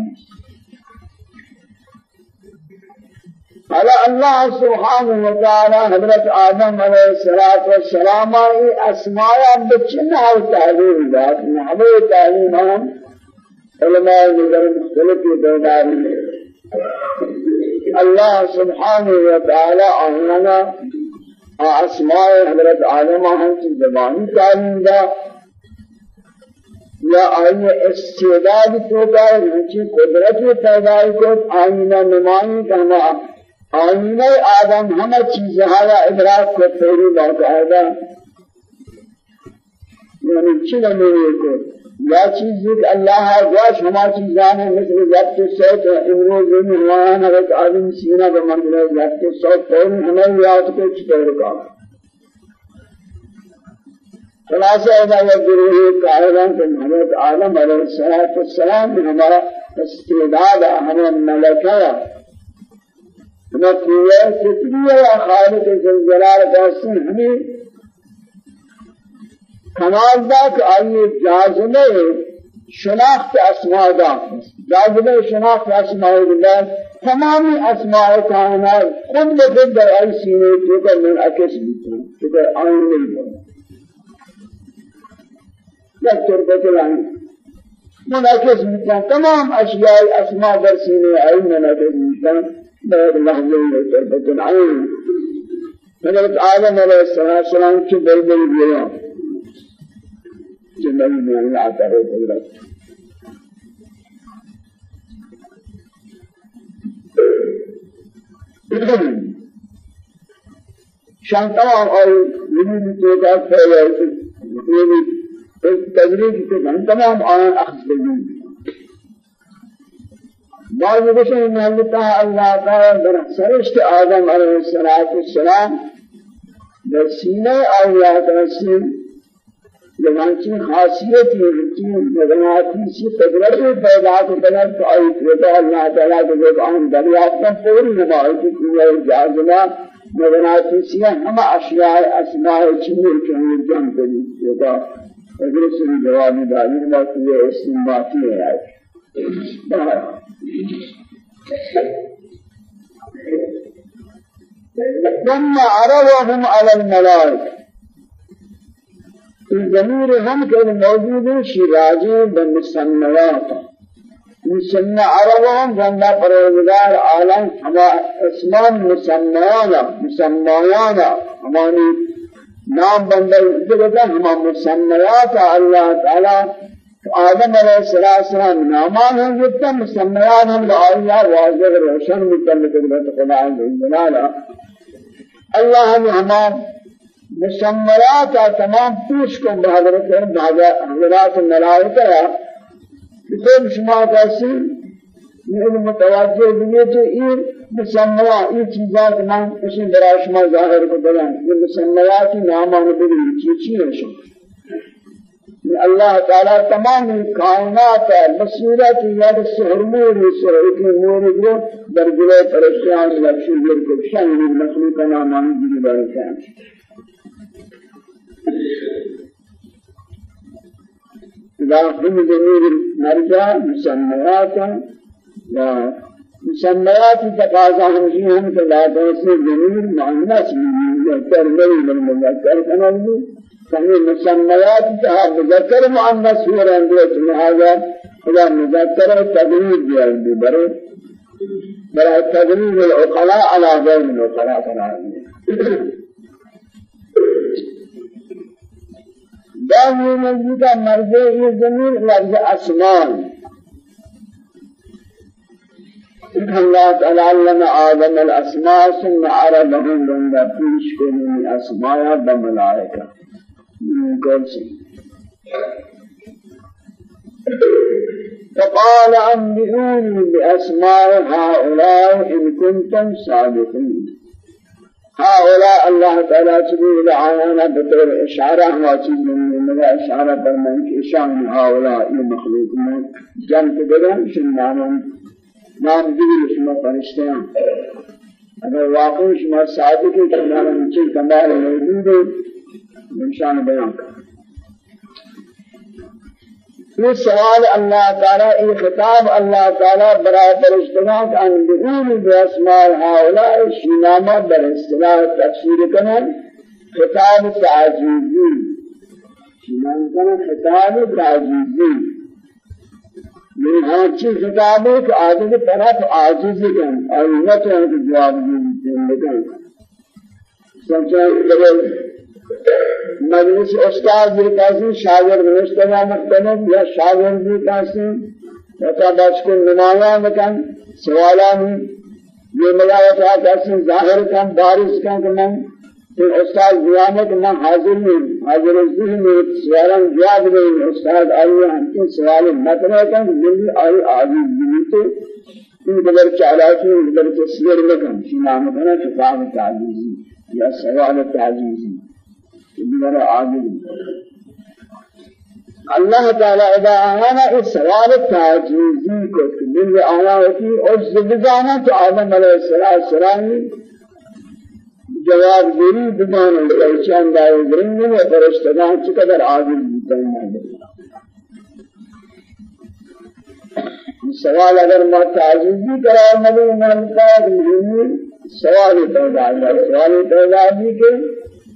على الله سبحانه وتعالى حضرت آدم عليه الصلاة والسلام اسماء بچنا تعلیم ذات نحو تعلیم ہم علماء نظر مختلف بیداری الله سبحانه وتعالى أعلنا آسماء حضرت آدم ہم کی زبانی تعلیم دا۔ یا آئین استعداد تو کا قدرت پیدا کو آئینہ نمائی کا آئینہ آدم ہمیں چیزہایا ادراک کو پوری باقاعدہ یعنی چیز میرے کو یا چیز کہ اللہ واش ہما چیزانے مثل ضبط صوت امروز میں ہمارا حضرت آدم سینہ کا منزل ضبط صوت پوری ہمیں یاد کو چطور کا خلاصہ اذا يجريه قائلا کہ حضرت آدم علیہ السلام ہمارا استعداد ہمیں ملکہ نقوة فطرية يا خالق الجلال قاسم ہمیں کمال دا کہ آئی جازمے شناخت اسماء دا جازمے شناخت اسماء اللہ تمامی اسماء کائنات خود بخود در آئی سینے جو کہ من اکس بیتا کہ آئین نہیں بنا یک لائن من اکس بیتا تمام اشیاء اسماء در سینے آئی من اکس بیتا بعد میں تربت العین حضرت آدم علیہ السلام کی بلبل گیا جنبی میں آتا ہے حضرت شان تمام اور یہ تو کا پہلے تدریج کے تمام. آن اخذ لگی بعض بشر مالتا اللہ تعالی در آدم علیہ السلام در سینہ اللہ تعالی لمانچی خاصیت یہ کی مدناتی سی قدرت پیدا کو بنا تو آئی پیدا اللہ تعالیٰ کے جب آن دریافت پوری نمائش کی ہے جازمہ مدناتی سی ہم اشیاء اسماء چنیر چنیر جان کری پیدا اگر سے جواب داری میں یہ استنباطی ہے ثم عرضهم على الملائكة. ضمیر ہم کے موجود ہیں شراجی بمسنوات مسنع عربهم جنہ پروردگار عالم ہما اسمان مسنوانا مسنوانا ہمانی نام بندر جگہ ہما مسنوات اللہ تعالی آدم علیہ السلام نامان ہیں جتا مسنوات ہم لآلہ واضح روشن متعلق خدا عز اللہ ہم مشمرات تمام پوش کو بحضرت حضرات الملائکہ کہ شما کیسی یہ متوجہ دیئے تو یہ مسمرا یہ چیزات نام کسی برای ظاہر کو بلان یہ مسمراتی نامان بلی چیچی ہے شما اللہ تعالی تمام کائنات بصورت یاد سہرمور سہر کے نور جو در جلے پرشان لکشی کو شان مخلوق نامان بلی بارکان داخل جميع المرجع مسميات و مسميات تقاضى همشي هم كلا بس جميع معنى مذكر من المذكر كمان فهي مسميات تها مذكر مؤنث هو رنده لهذا إذا مذكر التدريب يعني بره بره التدريب العقلاء على غير العقلاء كمان داوی موجودہ مرجع ضمیر لفظ اسمان. اللہ تعالی علم آدم الاسماء ثم عرضهم کنی اسماء بملائکہ قول سے فقال أنبئوني بأسماء هؤلاء إن كنتم صادقين. هؤلاء الله تعالى سبيل العيانا بطور إشارة واجب من إشارة برمان إشان هؤلاء المخلوق من جنب بدن شن نام دیر شما فرشتیان اگر واقعی شما صادق ہے کہ نام چیز کمال موجود. نشان بیان کریں یہ سوال اللہ تعالی یہ خطاب اللہ تعالی برائے فرشتگان ان بقول بأسماء هؤلاء شنامہ در اصطلاح تفسیر کنن خطاب تعجیزی شنام کنن خطاب تعجیزی یہ ہاچی خطاب ہے کہ آدمی طرف عاجزی کن. اور نہ چاہے کہ جواب دیں سمجھیں مجلس استاد بھی کاسی شاگرد مستمع مختلف یا شاگرد بھی کاسی وتا بچ کو نمایاں مکان سوالان یہ ملاوت ہے کاسی ظاہر کم بارش کا کم پھر استاد قیامت میں حاضر نہیں حاضر ذہن میں سوالان جواب نہیں استاد آئیے ہم کے سوال مطلب کا ملی آئی آگے بھی تو ان قدر چالاکی ان قدر تصویر میں کم شنام کنا خطاب تعزیزی یا سوال تعزیزی دیگر عادل اللہ تعالی اذا آنا اس سوال تعجیزی کو دل آنا ہوتی اور زبزانا تو آدم علیہ السلام جواب گیری بمان ایچان دائے گرنگن و فرشتگان چقدر عاجز بودن سوال اگر ما تعجیزی قرار نبی امام قائد مهمی سوال پیدا ہے سوال پیدا ہے کہ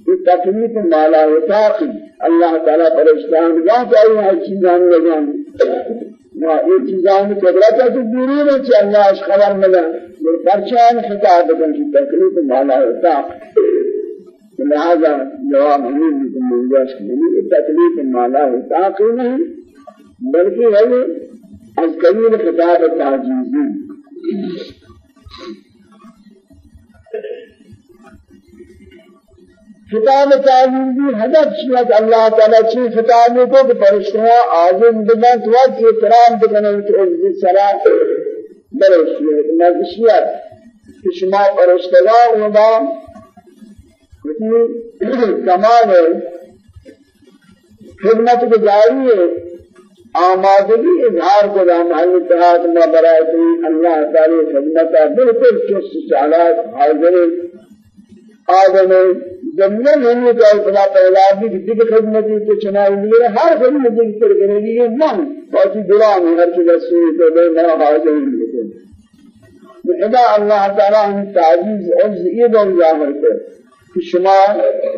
یہ تکلیف مالا وطاقی اللہ تعالیٰ فرشتان جا چاہیے ہر چیزان لگان ما یہ چیزان قدرت ہے تو دوری میں چاہیے اللہ اس خبر ملا پرچان خطاب بکن کی تکلیف مالا وطاق لہذا جواب ہمیں بھی من جاش کہ تکلیف مالا وطاق نہیں بلکہ ہے از کبیر خطاب تعجیزی خطاب تعجیزی هدف شیعت اللہ تعالی چی خطاب کو کہ فرشتیاں آزم بگن تو وقت احترام بگن تو عزت سرا برشیت مجشیت کہ شما فرشتگان ودا کمال خدمت گزاری ہے آمادگی اظہار کو دام محل اتحاد ما برائے اللہ تعالی خدمت بالکل چست چالات حاضر آدم جملہ نہیں کہ اتنا پہلا بھی کسی کی خدمت کو چنائی لیے ہر خدمت کی کر کرے گی من باقی درام ہر چیز رسول کو دے نہ حاضر ہے اذا اللہ تعالی ان تعزیز عز یہ دور ظاہر کرے شما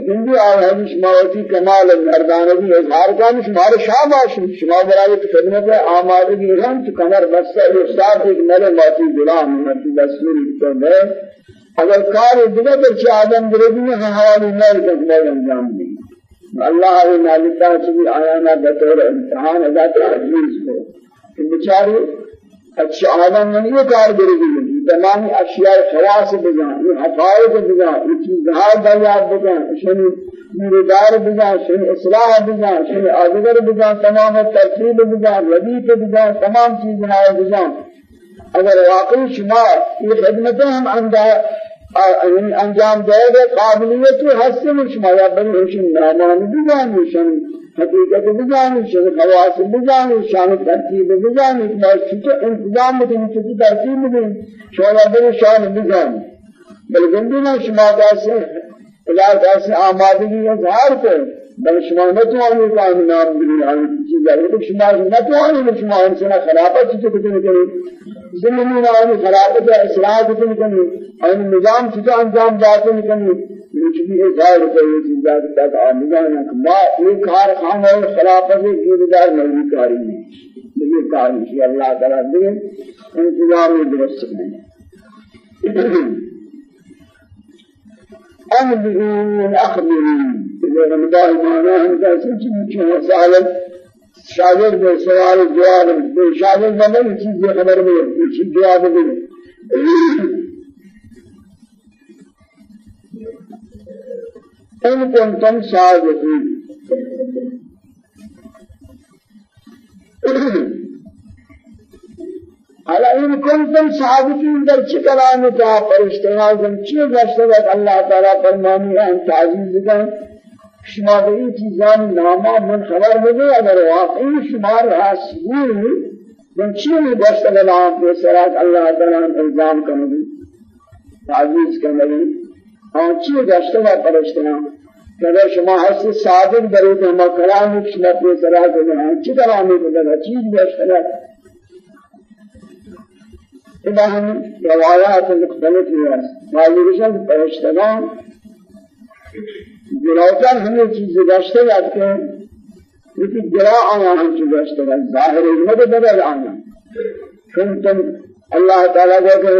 بندی آوازی شما وقتی کمال مردانگی اظہار کن شما شام آشن شما برای خدمت آمادگی رن تو کمر بسته استاد ایک نر ماتی غلام مرتی دستوری تو میں اگر کار دیگر پر چه آدم گردی میں حوالی نر کمال انجام دی. اللہ علی مالکہ چلی آیانا بطور امتحان ادا تعزیز کو. بیچاری اچھا آدم نے یہ کار گردی تمام اشیاء خواص بجان یہ حقائق بجان یہ چیزها دریاب بجان شنی میردار بجان شنی اصلاح بجان شنی آدگر بجان تمام ترتیب بجان ردیف بجان تمام چیزها بجان اگر واقعی شما یہ خدمتیں ہم انجام داده قابلیت هستی شما یا بنوشن نامانی بجانیشن حقیقت بجانیشن خواص بجانیشن ترتیب بجانیش ما چطور انتظام بدیم چیز ترتیب بدیم شما بنوشن بجانی بلکه بنا شما دست الهی دست آمادگی اظهار کنید بل شما نتوانی کام نام دلی آئی چیز ہے لیکن شما نتوانی شما انسان خلافت چیز کتن کنی ظلمین آئی خلافت اصلاح کتن کنی آئی نظام چیز انجام داتن کنی لیکن یہ ظاہر کوئی چیز ہے تاک آمدان ہے ما ایک کار خان ہے خلافت کی بدار مہمی کاری ہے لیکن کاری ہے یعنی اللہ تعالیٰ دیں انتظام درست کریں أنبئون أخبرون إذا رمضان معناه أن تسجد من مسألة شاگرد سوال جواب شاگرد میں چیز خبر میں چیز جواب دے إن كنتم صادقين على إن كنتم صادقين در چه کلام تا فرشتگان زن چه گشتگت اللہ تعالی فرمانی ان تعزیز کن شما به این چیزان ناما من خبر بده اگر واقعی شما رها سبوی من چه می گشتگت آن پر سرات اللہ تعالی الزام کنگی تعزیز کنگی آن چی گشته و پرشتنا اگر شما هستی صادق دارید ما کلام شما پر سرا کنید چی کلامی کنید چیز گشته إذا هم روايات مختلفة. ہے مالوشن فرشتگان جلوتر ہمیں چیز گشتے جاتے ہیں لیکن جلا آیا ہم چیز گشتے ہیں ظاہر علمت بدل آیا کنتم اللہ تعالیٰ کو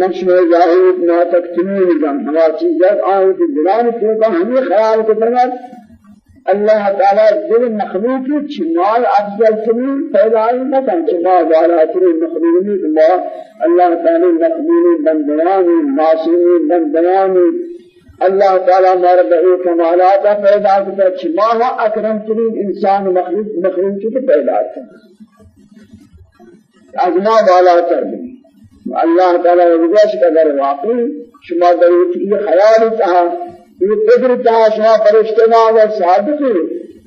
نشم ظاهر ما تكتمون جان ہوا چیزات آئے کہ دلان کو کا ہمیں خیال کو فرمات اللہ تعالی دل مخلوق چمال افضل ترین پیدائی مکن چمال والا ترین مخلوق اللہ اللہ تعالی مقبول بندیانی معصومی بندیانی اللہ تعالی مربعی کمالات پیدا کرتا چمال اکرم ترین انسان مخلوق مخلوق کی پیدا کرتا ازما بالا کر دیں اللہ تعالی وجہ قدر واقعی شما در یہ خیال تھا یہ فکر تھا شما فرشتنا و صادق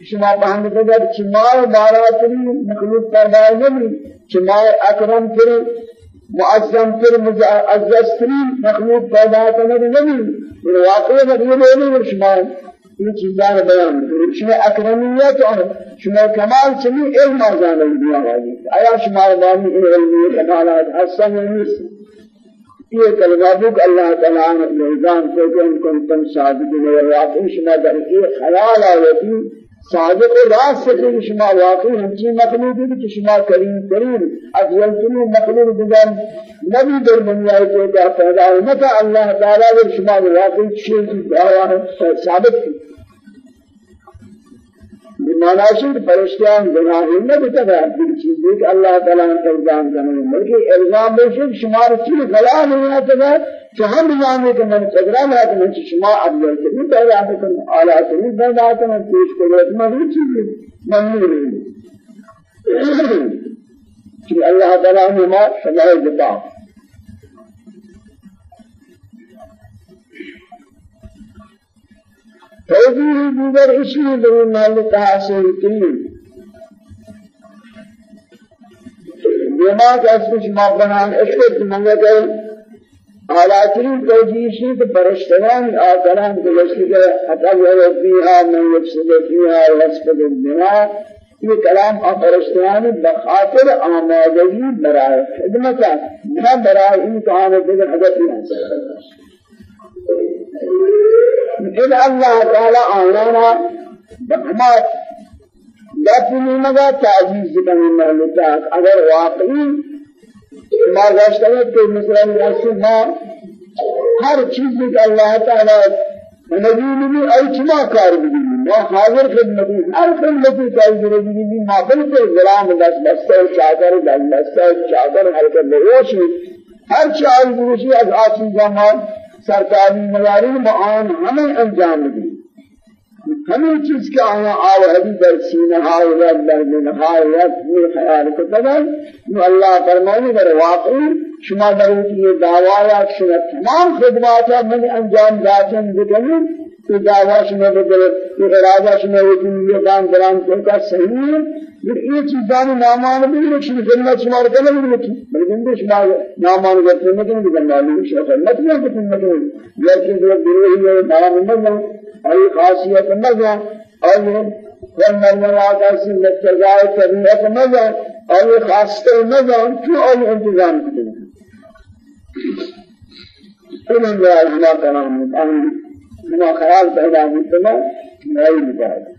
شما بہن قدر شما باراتری مخلوق پیدا نہیں شما اکرم تری معظم تر معزز ترین مخلوق پیدا کرنے نبی یہ واقعی مطلب نہیں شما یہ چیزان بیان کریں شما اکرمیت اور شما کمال چلی علم آزان دنیا والی آیا شما بانی علمی کمالات حسن و نیست یہ کلمہ بک اللہ تعالیٰ نے اعلان کو کہ ان کنتم صادقین و واقعی شما در یہ خیال آیتی صادق راست سے شما واقعی ہمچی مخلوق ہے کہ شما کریم کریم افضل ترین مخلوق دیگر نبی در دنیا کے کیا پیدا ہونا تھا اللہ تعالی نے شما واقعی چیز کی دعوا ہے ثابت کی مناشد فرشتیان گناہی نہ بتا ہے چیز کہ اللہ تعالی نے الزام کرنے بلکہ الزام بشک شمار چیز غلا نہیں ہے کہ ہم جانے کہ من قدران ہے کہ من شما افضل ترین پیدا کرنے اعلی ترین پیدا کرنے پیش کرے میں وہ چیز ممنون ہے کہ اللہ تعالی نے ما سمائے دیتا توجیه دیگر اسی در محل تحصیل کی دماغ اسمش ما بنان اشکت منگا حالاتین توجیشی که پرشتگان آکران گلشتی که حتی یوفیها من یفسد فیها یسفد الدماء یہ کلام پرشتگان بخاطر آمادگی برائے خدمت نہ برائے ان کام دیگر حدث نہیں ان اللہ تعالی آنانا بہمات لفظی مگا تعزیز بنی مہلکات اگر واقعی ما ہیں کہ مثلا ایسے ما ہر چیز کہ اللہ تعالی نبی نبی ایچما کار بھی ما حاضر خدمتی ہر خدمتی کاری بھی بھی ما بالکل غلام دست بستے چادر دل بستے چادر ہر کے بروش ہر چاہی بروشی از آسی زمان سرکاری مزاری معان ہمیں انجام دی ہمیں چیز کے آیا آوہدی در سینہ آوہد در دنہا آوہد یہ خیال کو تدر نو اللہ فرمانی در واقعی شما دروتی یہ دعوایا شما تمام خدماتا من انجام داتن بکنی تو دعوا شما بدل تو ارادہ شما وکن یہ دان دران کو کا صحیح ہے پھر یہ چیزان نامان بھی لکھن جنت شما رکھنا بھی لکھن بلکہ شما نامان کرتے ہیں کہ معلوم شما خدمت میں کہ مطلب یہ کہ جو دل ہے نام نہ أي خاصية مزا أي والمرمرات أسي لتجاء طبيعة مزا أي خاصة مزا شو أي انتظام كده إذن جاء هنا كلام أن هنا خيال پیدا ہوتا ہے نہیں بتایا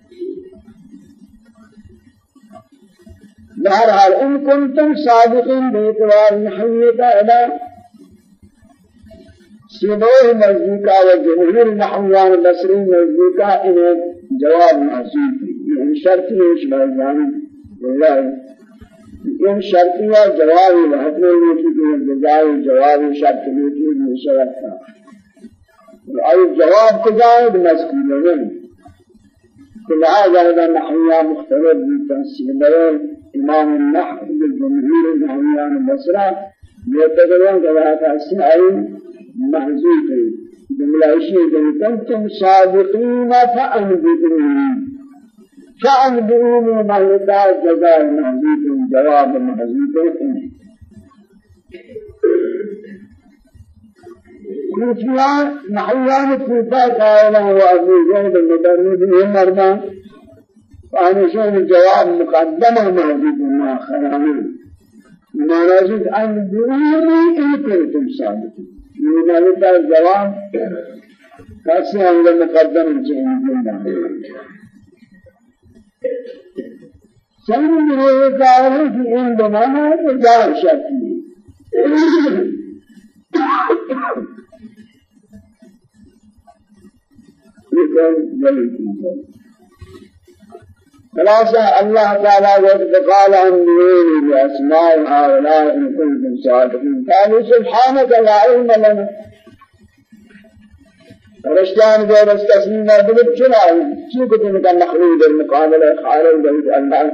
بہرحال إن کنتم صادقین بیتوار محیط الہ سیدوه نزدیکا و جمهور نحوان بصری نزدیکا انہیں جواب محسوب. یہ شرطی ہے شبازان والله. إن شرطی جوابی میں لیتی کہ جزائی جوابی شرط لیتی اور جواب کجائے مذکور نہیں کہ لہذا اذا نحویا مختلف بالتنسیلین إمام النحو بالجمهور نحویان بصرہ معتقدون کہ وہ تحسین محذوف ہے جملہ اسی کہ کنتم صادقین فانبئونی فانبئونی مہلتا جزاء محذوف جواب ہے کوفیان نحویان کوفہ قائلہ و ابو زید المدرد یہ مردان فانشون جواب مقدم محذوف ما منازل انبئوني ان كنتم صادقين. یہ کا جواب کیسے ہم نے مقدم چاہیے سمجھ رہے ہیں کہ ان دمانا ہے جار شکلی خلاصة الله تعالى قال أنبئوني بأسماء هؤلاء إن كنتم صادقين. قالوا سبحانك لا علم لنا. فرشتان غير استثنين بلد چنائي شو كتن كان مخلوق المقابلة؟ بلد الله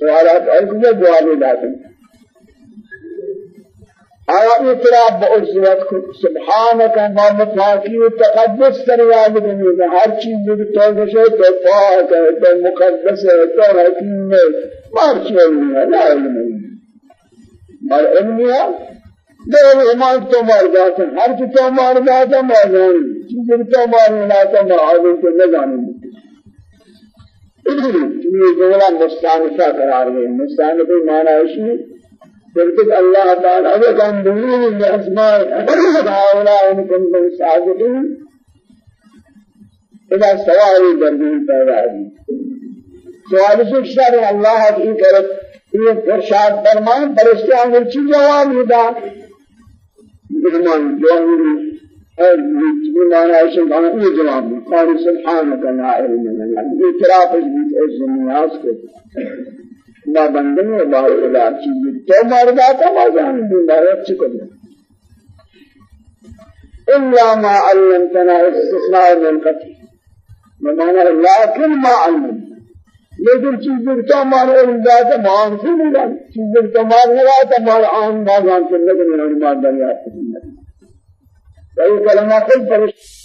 سوالات أرضية جواب آیا اعتراف بعزوت کو سبحانك ما مفاقی و تقدس تریاد کنی کہ ہر چیز جو تو گشے تو پاک ہے تو مقدس ہے تو حکیم ہے مار چیز نہیں ہے لا علم نہیں مار علم ہے دور ایمان تو مار جاتا ہر کی تو مار جاتا مار جانی چیزیں تو مار جاتا مار آدم کو نہ جانے یہ جملہ مستانفہ قرار ہے مستانفہ معنی ہے فرقت الله تعالى أبدا كان دليل الأسماء هؤلاء إن كنتم صادقين. إذا سوال درجين پیدا سوال سے شر اللہ کی طرف یہ ارشاد فرمان فرشتے ہمیں چیز جواب دا مہمان جواب اور ہے کہ ہم یہ جواب قال سبحانك لا علم لنا اعتراف اس نیاز کے ما بندنے ما الہ چیز تو مردا کا ما جان بیمار چکن الا ما علمتنا استثناء من قتل بمعنى لكن ما علم لیکن چیزیں تو ہمارے علم مان سے نہیں چیزیں تو ہمارے رات ہمارے عام بازان سے لگنے اور مادہ یاد کرنا یہ کلمہ خود فرشتہ